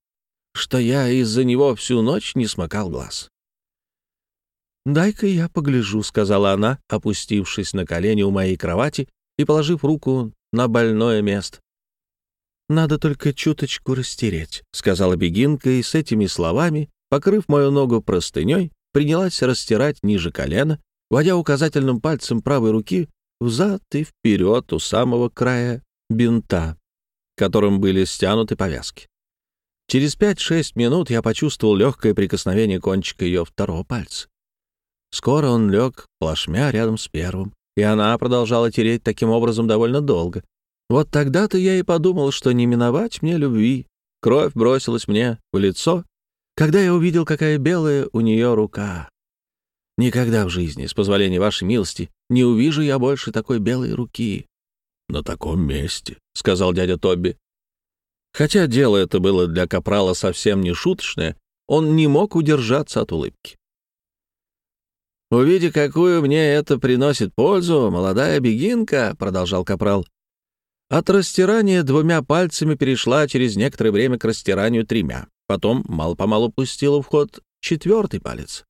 Speaker 1: что я из-за него всю ночь не смыкал глаз. «Дай-ка я погляжу», — сказала она, опустившись на колени у моей кровати и положив руку на больное место. «Надо только чуточку растереть», — сказала бегинка, и с этими словами, покрыв мою ногу простыней, принялась растирать ниже колена, водя указательным пальцем правой руки взад и вперед у самого края бинта. которым были стянуты повязки. Через пять-шесть минут я почувствовал легкое прикосновение кончика ее второго пальца. Скоро он лег плашмя рядом с первым, и она продолжала тереть таким образом довольно долго. Вот тогда-то я и подумал, что не миновать мне любви. Кровь бросилась мне в лицо, когда я увидел, какая белая у нее рука. Никогда в жизни, с позволения вашей милости, не увижу я больше такой белой руки.
Speaker 2: — На таком месте, — сказал дядя Тобби.
Speaker 1: Хотя дело это было для Капрала совсем не шуточное, он не мог удержаться от улыбки. «Увидя, какую мне это приносит пользу, молодая бегинка», — продолжал Капрал, от растирания двумя пальцами перешла через некоторое время к растиранию тремя. Потом мало-помалу пустила в ход четвертый палец.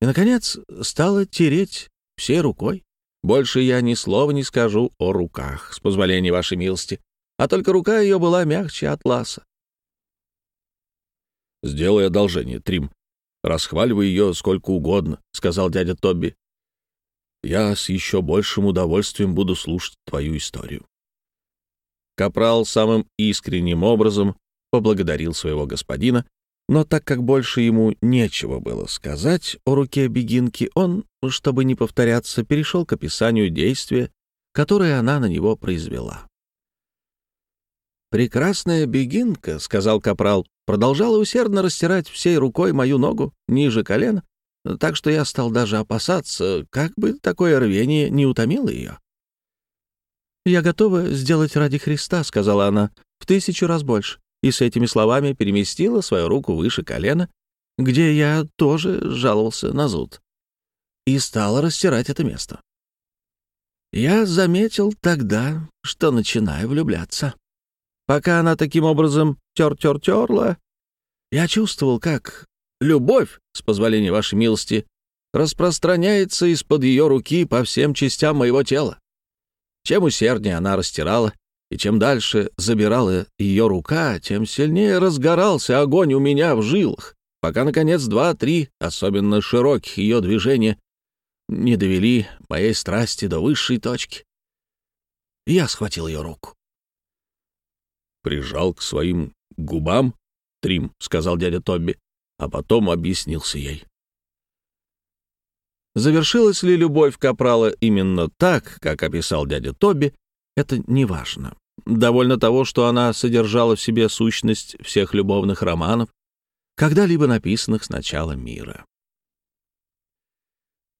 Speaker 1: И, наконец, стала тереть всей рукой. Больше я ни слова не скажу о руках, с позволения вашей милости, а только рука ее была мягче атласа.
Speaker 2: «Сделай одолжение, Трим. Расхваливай ее сколько угодно», — сказал дядя Тобби. «Я с еще большим удовольствием буду слушать твою историю».
Speaker 1: Капрал самым искренним образом поблагодарил своего господина, но так как больше ему нечего было сказать о руке бегинки, он, чтобы не повторяться, перешел к описанию действия, которое она на него произвела. «Прекрасная бегинка», — сказал Капрал, — продолжала усердно растирать всей рукой мою ногу ниже колена, так что я стал даже опасаться, как бы такое рвение не утомило ее. «Я готова сделать ради Христа», — сказала она, — «в тысячу раз больше». И с этими словами переместила свою руку выше колена, где я тоже жаловался на зуд, и стала растирать это место. Я заметил тогда, что начинаю влюбляться. Пока она таким образом тер-тер-терла, я чувствовал, как любовь, с позволения вашей милости, распространяется из-под ее руки по всем частям моего тела. Чем усерднее она растирала, и чем дальше забирала ее рука, тем сильнее разгорался огонь у меня в жилах, пока, наконец, два-три, особенно широких ее движения, не довели моей страсти до высшей точки. Я схватил ее руку.
Speaker 2: «Прижал к своим губам, Трим», — сказал дядя Тобби, а потом объяснился ей.
Speaker 1: Завершилась ли любовь Капрала именно так, как описал дядя Тоби, это неважно. Довольно того, что она содержала в себе сущность всех любовных романов, когда-либо написанных с начала мира.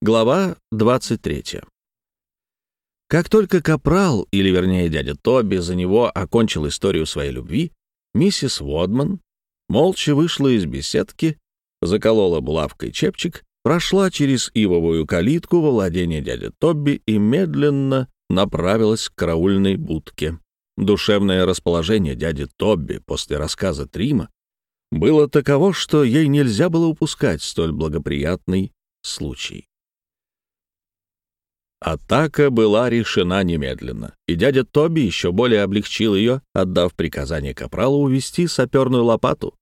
Speaker 1: Глава 23. Как только Капрал, или вернее дядя Тоби, за него окончил историю своей любви, миссис Водман молча вышла из беседки, заколола булавкой чепчик прошла через ивовую калитку во владение дяди Тобби и медленно направилась к караульной будке. Душевное расположение дяди Тобби после рассказа Трима было таково, что ей нельзя было упускать столь благоприятный случай. Атака была решена немедленно, и дядя Тоби еще более облегчил ее, отдав приказание капралу увести саперную лопату,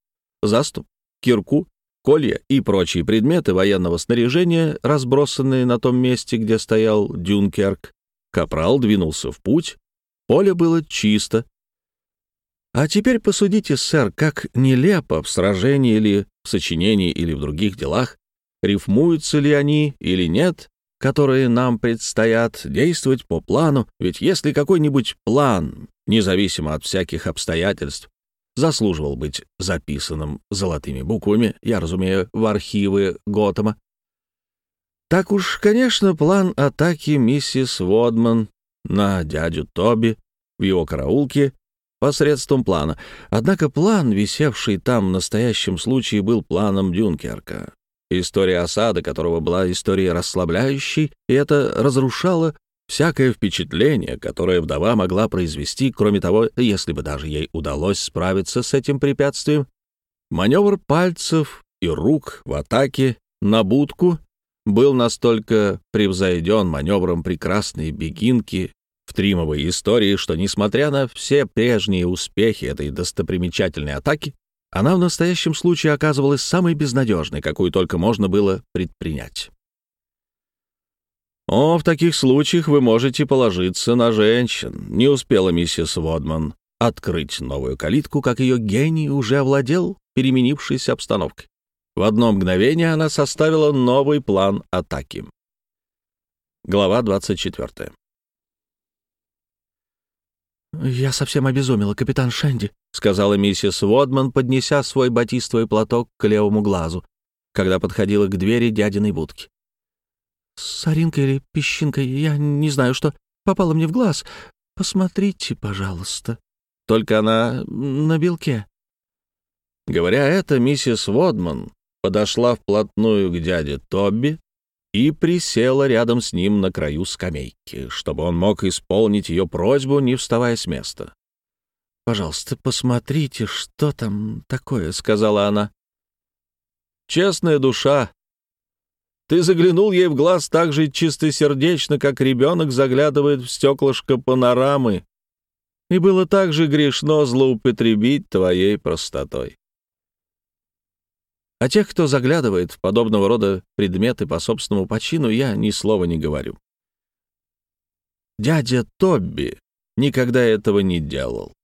Speaker 1: заступ, кирку колья и прочие предметы военного снаряжения, разбросанные на том месте, где стоял Дюнкерк. Капрал двинулся в путь. Поле было чисто. А теперь посудите, сэр, как нелепо в сражении или в сочинении или в других делах, рифмуются ли они или нет, которые нам предстоят действовать по плану, ведь если какой-нибудь план, независимо от всяких обстоятельств, заслуживал быть записанным золотыми буквами, я разумею, в архивы Готэма. Так уж, конечно, план атаки миссис Водман на дядю Тоби в его караулке посредством плана. Однако план, висевший там в настоящем случае, был планом Дюнкерка. История осады, которого была историей расслабляющей, и это разрушало всякое впечатление, которое вдова могла произвести, кроме того, если бы даже ей удалось справиться с этим препятствием, маневр пальцев и рук в атаке на будку был настолько превзойден маневром прекрасной бегинки в тримовой истории, что, несмотря на все прежние успехи этой достопримечательной атаки, она в настоящем случае оказывалась самой безнадежной, какую только можно было предпринять. «О, в таких случаях вы можете положиться на женщин», — не успела миссис Водман открыть новую калитку, как ее гений уже овладел переменившейся обстановкой. В одно мгновение она составила новый план атаки. Глава 24.
Speaker 3: «Я совсем обезумела, капитан Шенди», —
Speaker 1: сказала миссис Водман, поднеся свой батистовый платок к левому глазу, когда подходила к двери дядиной будки.
Speaker 3: «Соринка или песчинка, я не знаю, что попало мне в глаз. Посмотрите, пожалуйста». Только она на белке.
Speaker 1: Говоря это, миссис Водман подошла вплотную к дяде Тобби и присела рядом с ним на краю скамейки, чтобы он мог исполнить ее просьбу, не вставая с места.
Speaker 3: «Пожалуйста, посмотрите, что там такое», — сказала она.
Speaker 1: «Честная душа, ты заглянул ей в глаз так же чистосердечно, как ребенок заглядывает в стеклышко панорамы, и было так же грешно злоупотребить твоей простотой. О тех, кто заглядывает в подобного рода предметы по собственному почину, я ни слова не говорю. Дядя Тобби никогда этого не делал.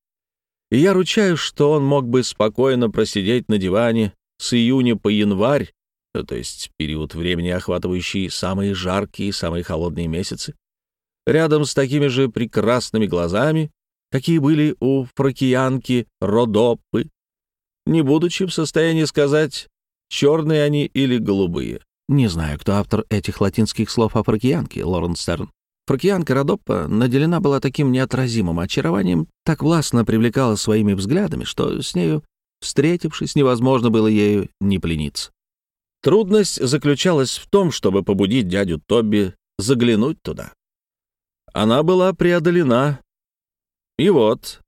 Speaker 1: И я ручаюсь, что он мог бы спокойно просидеть на диване с июня по январь, то есть период времени, охватывающий самые жаркие и самые холодные месяцы, рядом с такими же прекрасными глазами, какие были у фракиянки Родопы, не будучи в состоянии сказать, черные они или голубые.
Speaker 3: Не знаю, кто автор этих латинских слов о фракиянке, Лорен Стерн. Фракиянка Родоппа наделена была таким неотразимым очарованием, так властно привлекала своими взглядами, что с нею, встретившись, невозможно было ею не плениться.
Speaker 1: Трудность заключалась в том, чтобы побудить дядю Тобби заглянуть туда. Она была преодолена и вот,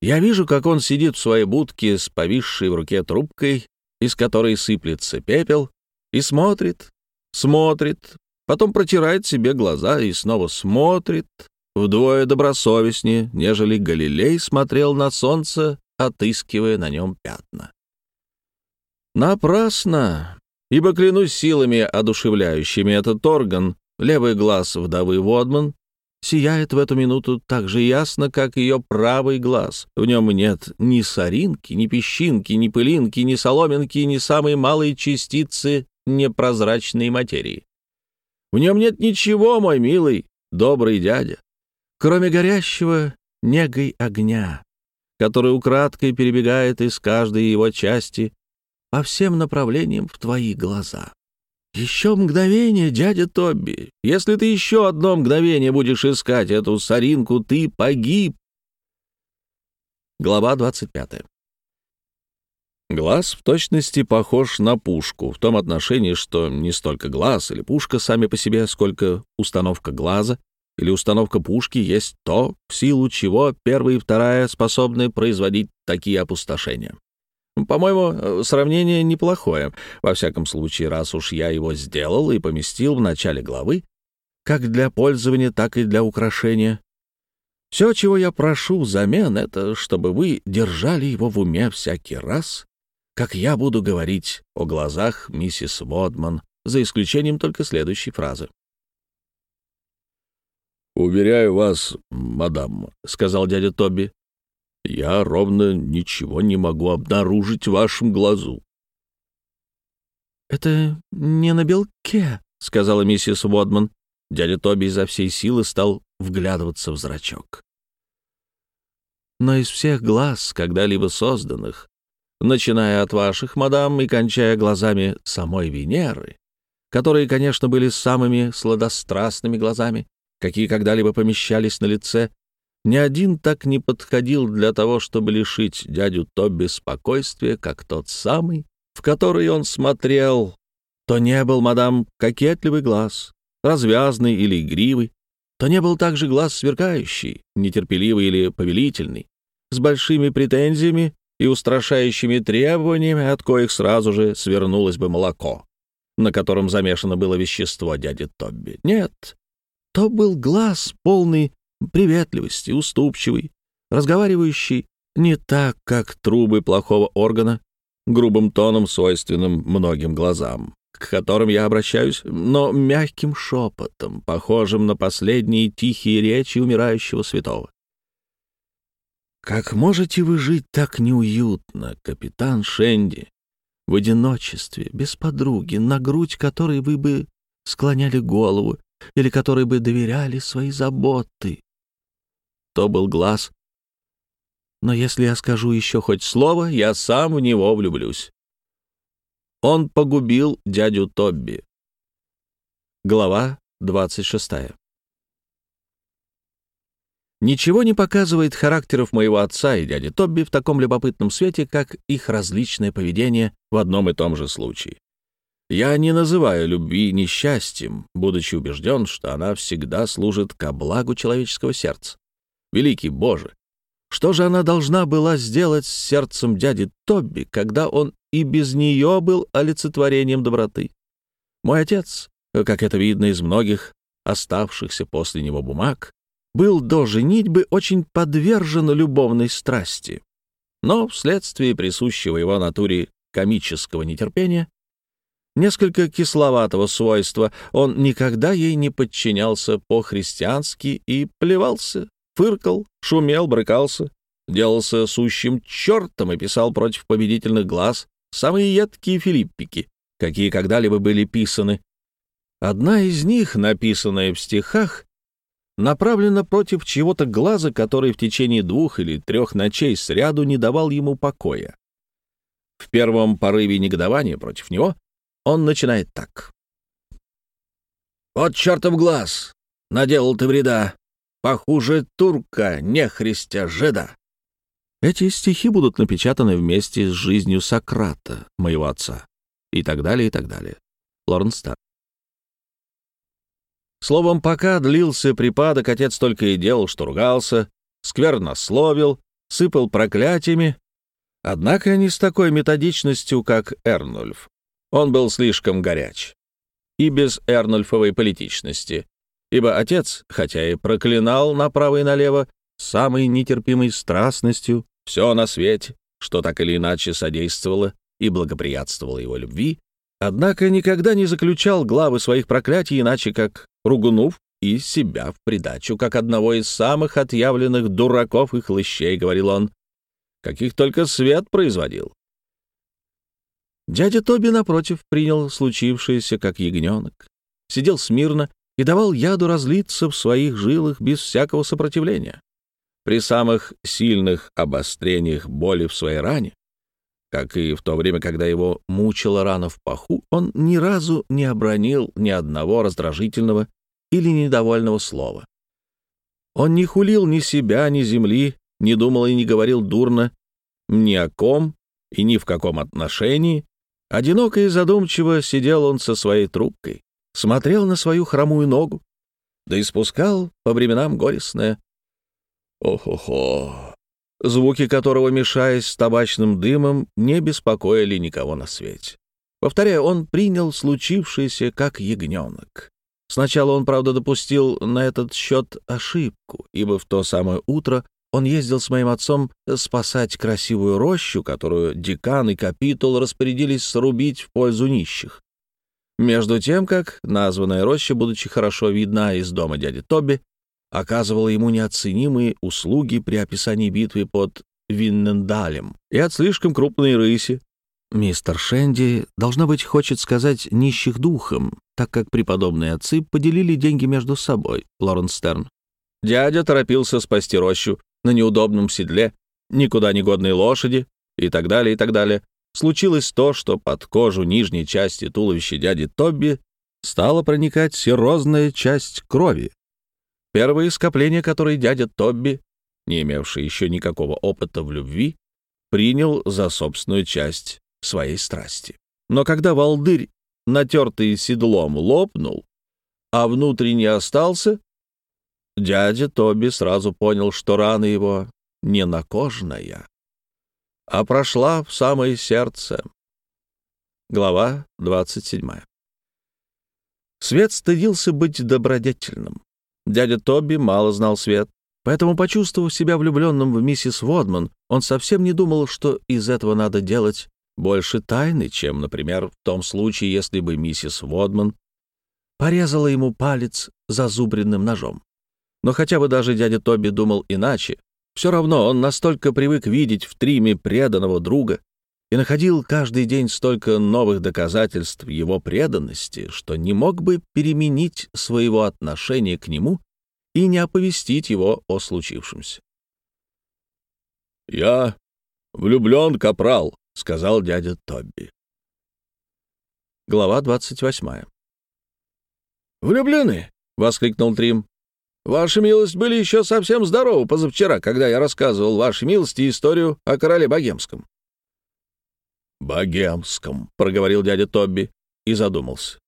Speaker 1: я вижу, как он сидит в своей будке с повисшей в руке трубкой, из которой сыплется пепел, и смотрит, смотрит, потом протирает себе глаза и снова смотрит, вдвое добросовестнее, нежели Галилей смотрел на солнце, отыскивая на нем пятна. Напрасно, ибо, клянусь силами, одушевляющими этот орган, левый глаз вдовы Водман сияет в эту минуту так же ясно, как ее правый глаз. В нем нет ни соринки, ни песчинки, ни пылинки, ни соломинки, ни самой малой частицы непрозрачной материи. В нем нет ничего, мой милый, добрый дядя, кроме горящего негой огня, который украдкой перебегает из каждой его части по всем направлениям в твои глаза. «Еще мгновение, дядя Тобби. Если ты еще одно мгновение будешь искать эту соринку, ты погиб». Глава 25. Глаз в точности похож на пушку, в том отношении, что не столько глаз или пушка сами по себе, сколько установка глаза или установка пушки есть то, в силу чего первая и вторая способны производить такие опустошения. По-моему, сравнение неплохое. Во всяком случае, раз уж я его сделал и поместил в начале главы, как для пользования, так и для украшения. Все, чего я прошу взамен, это чтобы вы держали его в уме всякий раз, как я буду говорить о глазах миссис Водман, за исключением только следующей фразы.
Speaker 2: «Уверяю вас, мадам», — сказал дядя Тоби, я ровно ничего не могу обнаружить в вашем глазу.
Speaker 3: «Это не на белке», — сказала миссис Водман.
Speaker 1: Дядя Тоби изо всей силы стал вглядываться в зрачок. «Но из всех глаз, когда-либо созданных, начиная от ваших, мадам, и кончая глазами самой Венеры, которые, конечно, были самыми сладострастными глазами, какие когда-либо помещались на лице, ни один так не подходил для того, чтобы лишить дядю Тоби спокойствия, как тот самый, в который он смотрел. То не был, мадам, кокетливый глаз, развязный или игривый, то не был также глаз сверкающий, нетерпеливый или повелительный, с большими претензиями и устрашающими требованиями, от коих сразу же свернулось бы молоко, на котором замешано было вещество дяди Тобби. Нет, то был глаз, полный приветливости, уступчивый, разговаривающий не так, как трубы плохого органа, грубым тоном, свойственным многим глазам, к которым я обращаюсь, но мягким шепотом, похожим на последние тихие речи умирающего святого.
Speaker 3: Как можете вы жить так неуютно, капитан Шенди, в одиночестве, без подруги, на грудь которой вы бы склоняли голову или которой бы доверяли свои заботы? То был глаз. Но если я скажу еще хоть слово, я сам в него влюблюсь. Он погубил дядю Тобби. Глава 26. Ничего не показывает характеров моего отца и дяди Тобби в таком любопытном свете, как их различное поведение в одном и том же случае. Я не называю любви несчастьем, будучи убежден, что она всегда служит ко благу человеческого сердца. Великий Боже! Что же она должна была сделать с сердцем дяди Тобби, когда он и без нее был олицетворением доброты? Мой отец, как это видно из многих оставшихся после него бумаг, был до женитьбы очень подвержен любовной страсти. Но вследствие присущего его натуре комического нетерпения, несколько кисловатого свойства, он никогда ей не подчинялся по-христиански и плевался, фыркал, шумел, брыкался, делался сущим чертом и писал против победительных глаз самые едкие филиппики, какие когда-либо были писаны. Одна из них, написанная в стихах, направлена против чего-то глаза, который в течение двух или трех ночей сряду не давал ему покоя. В первом порыве негодования против него он начинает так. «Вот чертов глаз! Наделал ты вреда! Похуже турка, нехристя, жеда!» Эти стихи будут напечатаны вместе с жизнью Сократа, моего отца, и так далее, и так далее. Лорен Стар. Словом, пока длился припадок, отец только и делал, что ругался, сквернословил, сыпал проклятиями. Однако не с такой методичностью, как Эрнульф. Он был слишком горяч. И без Эрнульфовой политичности. Ибо отец, хотя и проклинал направо и налево, самой нетерпимой страстностью все на свете, что так или иначе содействовало и благоприятствовало его любви, однако никогда не заключал главы своих проклятий иначе, как ругнув и себя в придачу, как одного из самых отъявленных дураков и хлыщей, — говорил он, — каких только свет производил. Дядя Тоби, напротив, принял случившееся как ягненок, сидел смирно и давал яду разлиться в своих жилах без всякого сопротивления. При самых сильных обострениях боли в своей ране, как и в то время, когда его мучила рана в паху, он ни разу не обронил ни одного раздражительного или недовольного слова. Он не хулил ни себя, ни земли, не думал и не говорил дурно ни о ком и ни в каком отношении. Одиноко и задумчиво сидел он со своей трубкой, смотрел на свою хромую ногу, да испускал по временам горестное «Ох-охо», звуки которого, мешаясь с табачным дымом, не беспокоили никого на свете. Повторяю, он принял случившееся как ягненок. Сначала он, правда, допустил на этот счет ошибку, ибо в то самое утро он ездил с моим отцом спасать красивую рощу, которую декан и капитул распорядились срубить в пользу нищих. Между тем, как названная роща, будучи хорошо видна из дома дяди Тоби, оказывала ему неоценимые услуги при описании битвы под Виннендалем и от слишком крупной рыси. Мистер Шенди, должно быть, хочет сказать «нищих духом», так как преподобные отцы поделили деньги между собой, Лоренс Стерн. Дядя торопился спасти рощу на неудобном седле, никуда не годной лошади и так далее, и так далее. Случилось то, что под кожу нижней части туловища дяди Тобби стала проникать серозная часть крови, Первые скопления, которые дядя Тобби, не имевший еще никакого опыта в любви, принял за собственную часть своей страсти. Но когда волдырь, натертый седлом, лопнул, а внутренний остался, дядя Тоби сразу понял, что рана его не накожная, а прошла в самое сердце. Глава 27. Свет стыдился быть добродетельным. Дядя Тоби мало знал свет, поэтому, почувствовав себя влюбленным в миссис Водман, он совсем не думал, что из этого надо делать больше тайны, чем, например, в том случае, если бы миссис Водман порезала ему палец зазубренным ножом. Но хотя бы даже дядя Тоби думал иначе, Все равно он настолько привык видеть в Триме преданного друга и находил каждый день столько новых доказательств его преданности, что не мог бы переменить своего отношения к нему и не оповестить его о случившемся.
Speaker 2: «Я влюблен, капрал», — сказал дядя Тобби.
Speaker 3: Глава 28.
Speaker 1: «Влюблены?» — воскликнул Трим. «Ваша милость были еще совсем здоровы позавчера, когда я рассказывал вашей милости историю о короле Богемском».
Speaker 2: «Богемском», —
Speaker 1: проговорил дядя Тобби и задумался.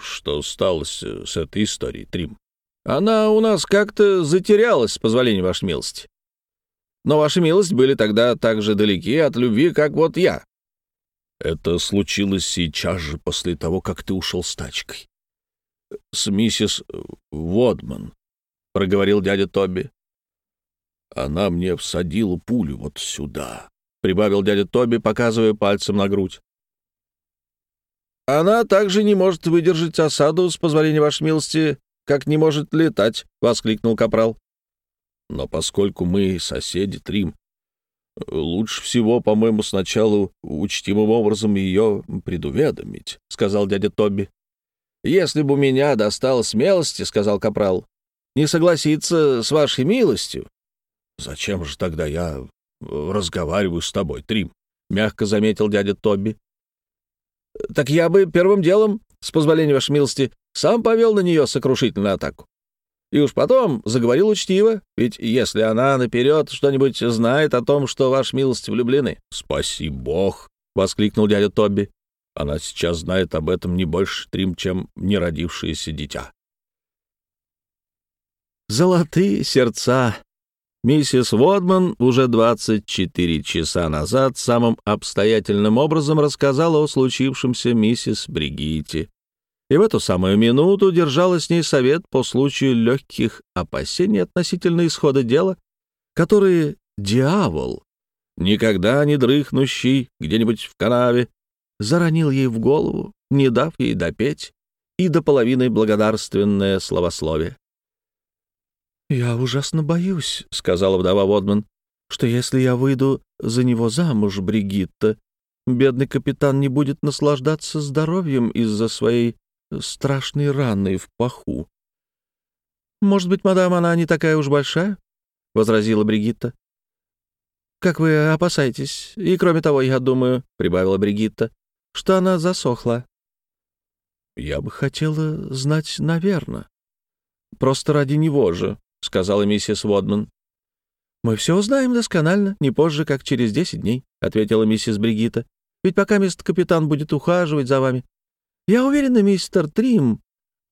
Speaker 2: «Что стало с, с этой историей, Трим?»
Speaker 1: «Она у нас как-то затерялась, с позволения вашей милости. Но ваша милость были тогда так же далеки от любви, как вот я.
Speaker 2: Это случилось сейчас же после того, как ты ушел с тачкой. С миссис Водман, — проговорил дядя Тоби. Она мне всадила пулю вот сюда, — прибавил дядя Тоби, показывая пальцем на грудь.
Speaker 1: Она также не может выдержать осаду, с позволения вашей милости, как не может летать, — воскликнул капрал.
Speaker 2: Но поскольку мы соседи Трим, лучше всего, по-моему, сначала учтивым образом ее предуведомить», — сказал дядя Тоби.
Speaker 1: «Если бы у меня достало смелости, — сказал Капрал, — не согласиться с вашей милостью».
Speaker 2: «Зачем же тогда я разговариваю с тобой, Трим?» — мягко заметил дядя Тоби.
Speaker 1: «Так я бы первым делом, с позволения вашей милости, сам повел на нее сокрушительную атаку. И уж потом заговорил учтиво, ведь если она наперед что-нибудь знает о том, что ваш милость влюблены.
Speaker 2: — Спаси бог! — воскликнул дядя Тобби. — Она сейчас знает об этом не больше Трим, чем неродившееся дитя.
Speaker 3: Золотые сердца! Миссис Водман уже 24 часа назад самым обстоятельным образом рассказала о случившемся миссис Бригитте и в эту самую минуту держала с ней совет по случаю легких опасений относительно исхода дела, которые дьявол, никогда не дрыхнущий где-нибудь в канаве, заронил ей в голову, не дав ей допеть, и до половины благодарственное словословие. «Я ужасно боюсь», — сказала вдова Водман, «что если я выйду за него замуж, Бригитта, бедный капитан не будет наслаждаться здоровьем из-за своей страшной раной в паху. «Может быть, мадам, она не такая уж большая?» — возразила Бригитта. «Как вы опасаетесь? И кроме того, я думаю, — прибавила Бригитта, — что она засохла». «Я бы хотела знать, наверное. Просто ради него же», — сказала миссис Водман. «Мы все узнаем досконально, не позже, как через десять дней», — ответила миссис Бригитта. «Ведь пока мистер капитан будет ухаживать за вами, я уверена, мистер Трим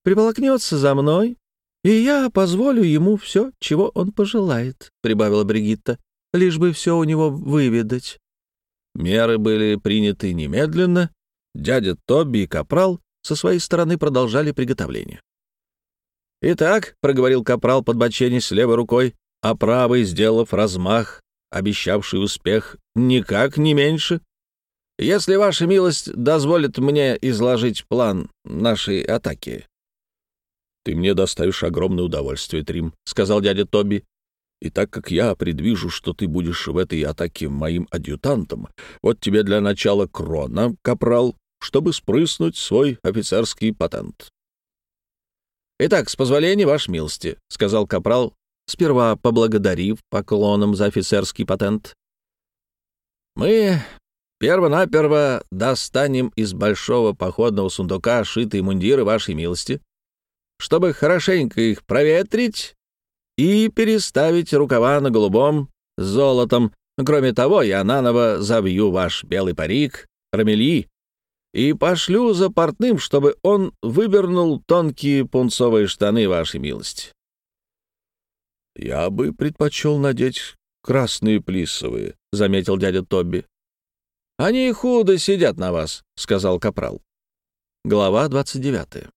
Speaker 3: приволокнется за мной, и я позволю ему все, чего он пожелает», — прибавила Бригитта, «лишь бы все у него выведать». Меры были приняты немедленно. Дядя Тоби и Капрал со своей стороны продолжали приготовление. «Итак», — проговорил Капрал, подбоченясь левой рукой, а правой, сделав размах, обещавший успех, никак не меньше, если ваша милость дозволит мне изложить план нашей атаки».
Speaker 2: «Ты мне доставишь огромное удовольствие, Трим», — сказал дядя Тоби. «И так как я предвижу, что ты будешь в этой атаке моим адъютантом, вот тебе для начала крона, капрал, чтобы спрыснуть свой офицерский патент».
Speaker 1: «Итак, с позволения вашей милости», — сказал капрал, сперва поблагодарив поклоном за офицерский патент. «Мы Перво-наперво достанем из большого походного сундука шитые мундиры вашей милости, чтобы хорошенько их проветрить и переставить рукава на голубом с золотом. Кроме того, я наново завью ваш белый парик, рамели, и пошлю за портным, чтобы он вывернул тонкие пунцовые штаны вашей милости.
Speaker 2: «Я бы предпочел надеть красные плисовые», — заметил дядя Тобби.
Speaker 1: «Они худо сидят на вас», — сказал Капрал. Глава 29.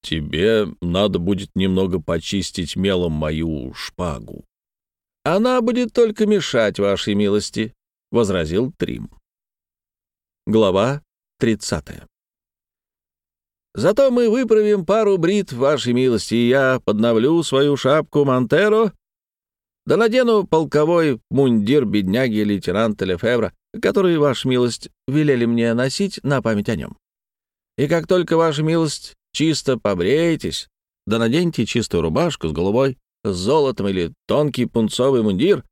Speaker 2: «Тебе надо будет немного почистить мелом мою шпагу».
Speaker 1: «Она будет только мешать вашей милости», — возразил Трим. Глава 30. «Зато мы выправим пару брит вашей милости, и я подновлю свою шапку Монтеро
Speaker 3: Да надену полковой мундир бедняги лейтенанта Лефевра, который, ваша милость, велели мне носить на память о нем. И как только, ваша милость, чисто побреетесь, да наденьте чистую рубашку с голубой, с золотом или тонкий пунцовый мундир,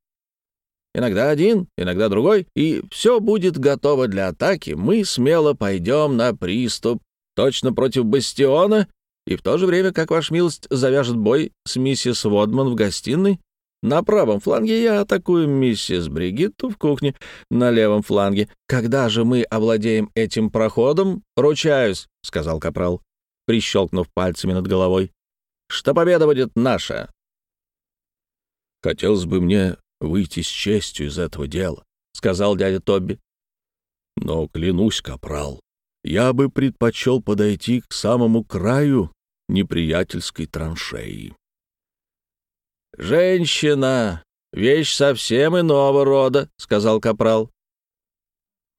Speaker 3: иногда один, иногда другой, и все будет готово для атаки, мы смело пойдем на приступ, точно против бастиона, и в то же время, как ваш милость завяжет бой с миссис Водман в гостиной, на правом фланге я атакую миссис Бригитту в кухне, на левом фланге. Когда же мы овладеем этим проходом, ручаюсь, — сказал капрал, прищелкнув пальцами над головой, — что победа будет наша.
Speaker 2: Хотелось бы мне выйти с честью из этого дела, — сказал дядя Тобби. Но, клянусь, капрал, я бы предпочел подойти к самому краю неприятельской траншеи.
Speaker 3: «Женщина — вещь совсем иного рода», — сказал Капрал.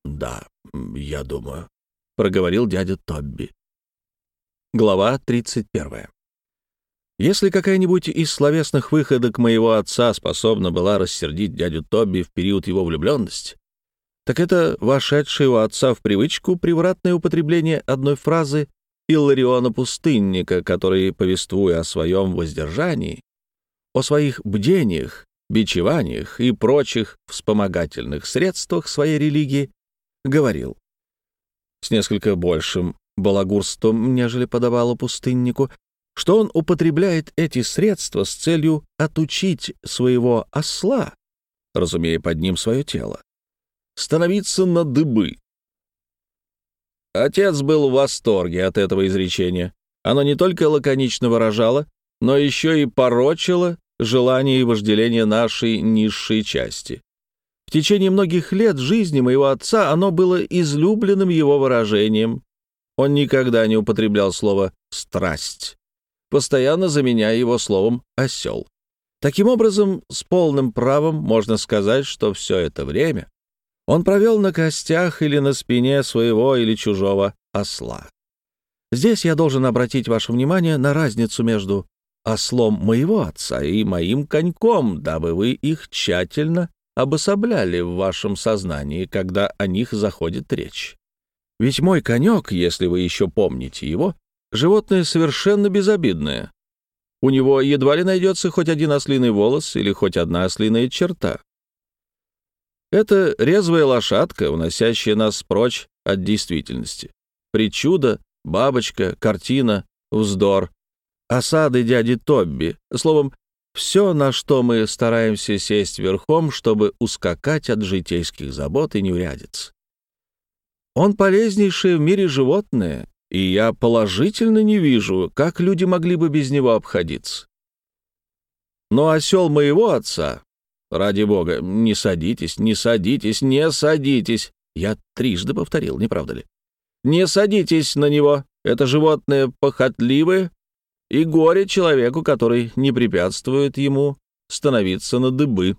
Speaker 2: «Да, я думаю», —
Speaker 3: проговорил дядя Тобби. Глава 31. Если какая-нибудь из словесных выходок моего отца способна была рассердить дядю Тобби в период его влюбленности, так это вошедшее у отца в привычку превратное употребление одной фразы Иллариона Пустынника, который, повествуя о своем воздержании, о своих бдениях, бичеваниях и прочих вспомогательных средствах своей религии, говорил с несколько большим балагурством, нежели подавало пустыннику, что он употребляет эти средства с целью отучить своего осла, разумея под ним свое тело, становиться на дыбы. Отец был в восторге от этого изречения. Оно не только лаконично выражало, но еще и порочило желание и вожделение нашей низшей части. В течение многих лет жизни моего отца оно было излюбленным его выражением. Он никогда не употреблял слово «страсть», постоянно заменяя его словом «осел». Таким образом, с полным правом можно сказать, что все это время он провел на костях или на спине своего или чужого осла. Здесь я должен обратить ваше внимание на разницу между ослом моего отца и моим коньком, дабы вы их тщательно обособляли в вашем сознании, когда о них заходит речь. Ведь мой конек, если вы еще помните его, животное совершенно безобидное. У него едва ли найдется хоть один ослиный волос или хоть одна ослиная черта. Это резвая лошадка, уносящая нас прочь от действительности. Причуда, бабочка, картина, вздор, осады дяди Тобби. Словом, все, на что мы стараемся сесть верхом, чтобы ускакать от житейских забот и неурядиц. Он полезнейшее в мире животное, и я положительно не вижу, как люди могли бы без него обходиться. Но осел моего отца, ради бога, не садитесь, не садитесь, не садитесь. Я трижды повторил, не правда ли? Не садитесь на него. Это животное похотливое, и горе человеку, который не препятствует ему становиться на дыбы.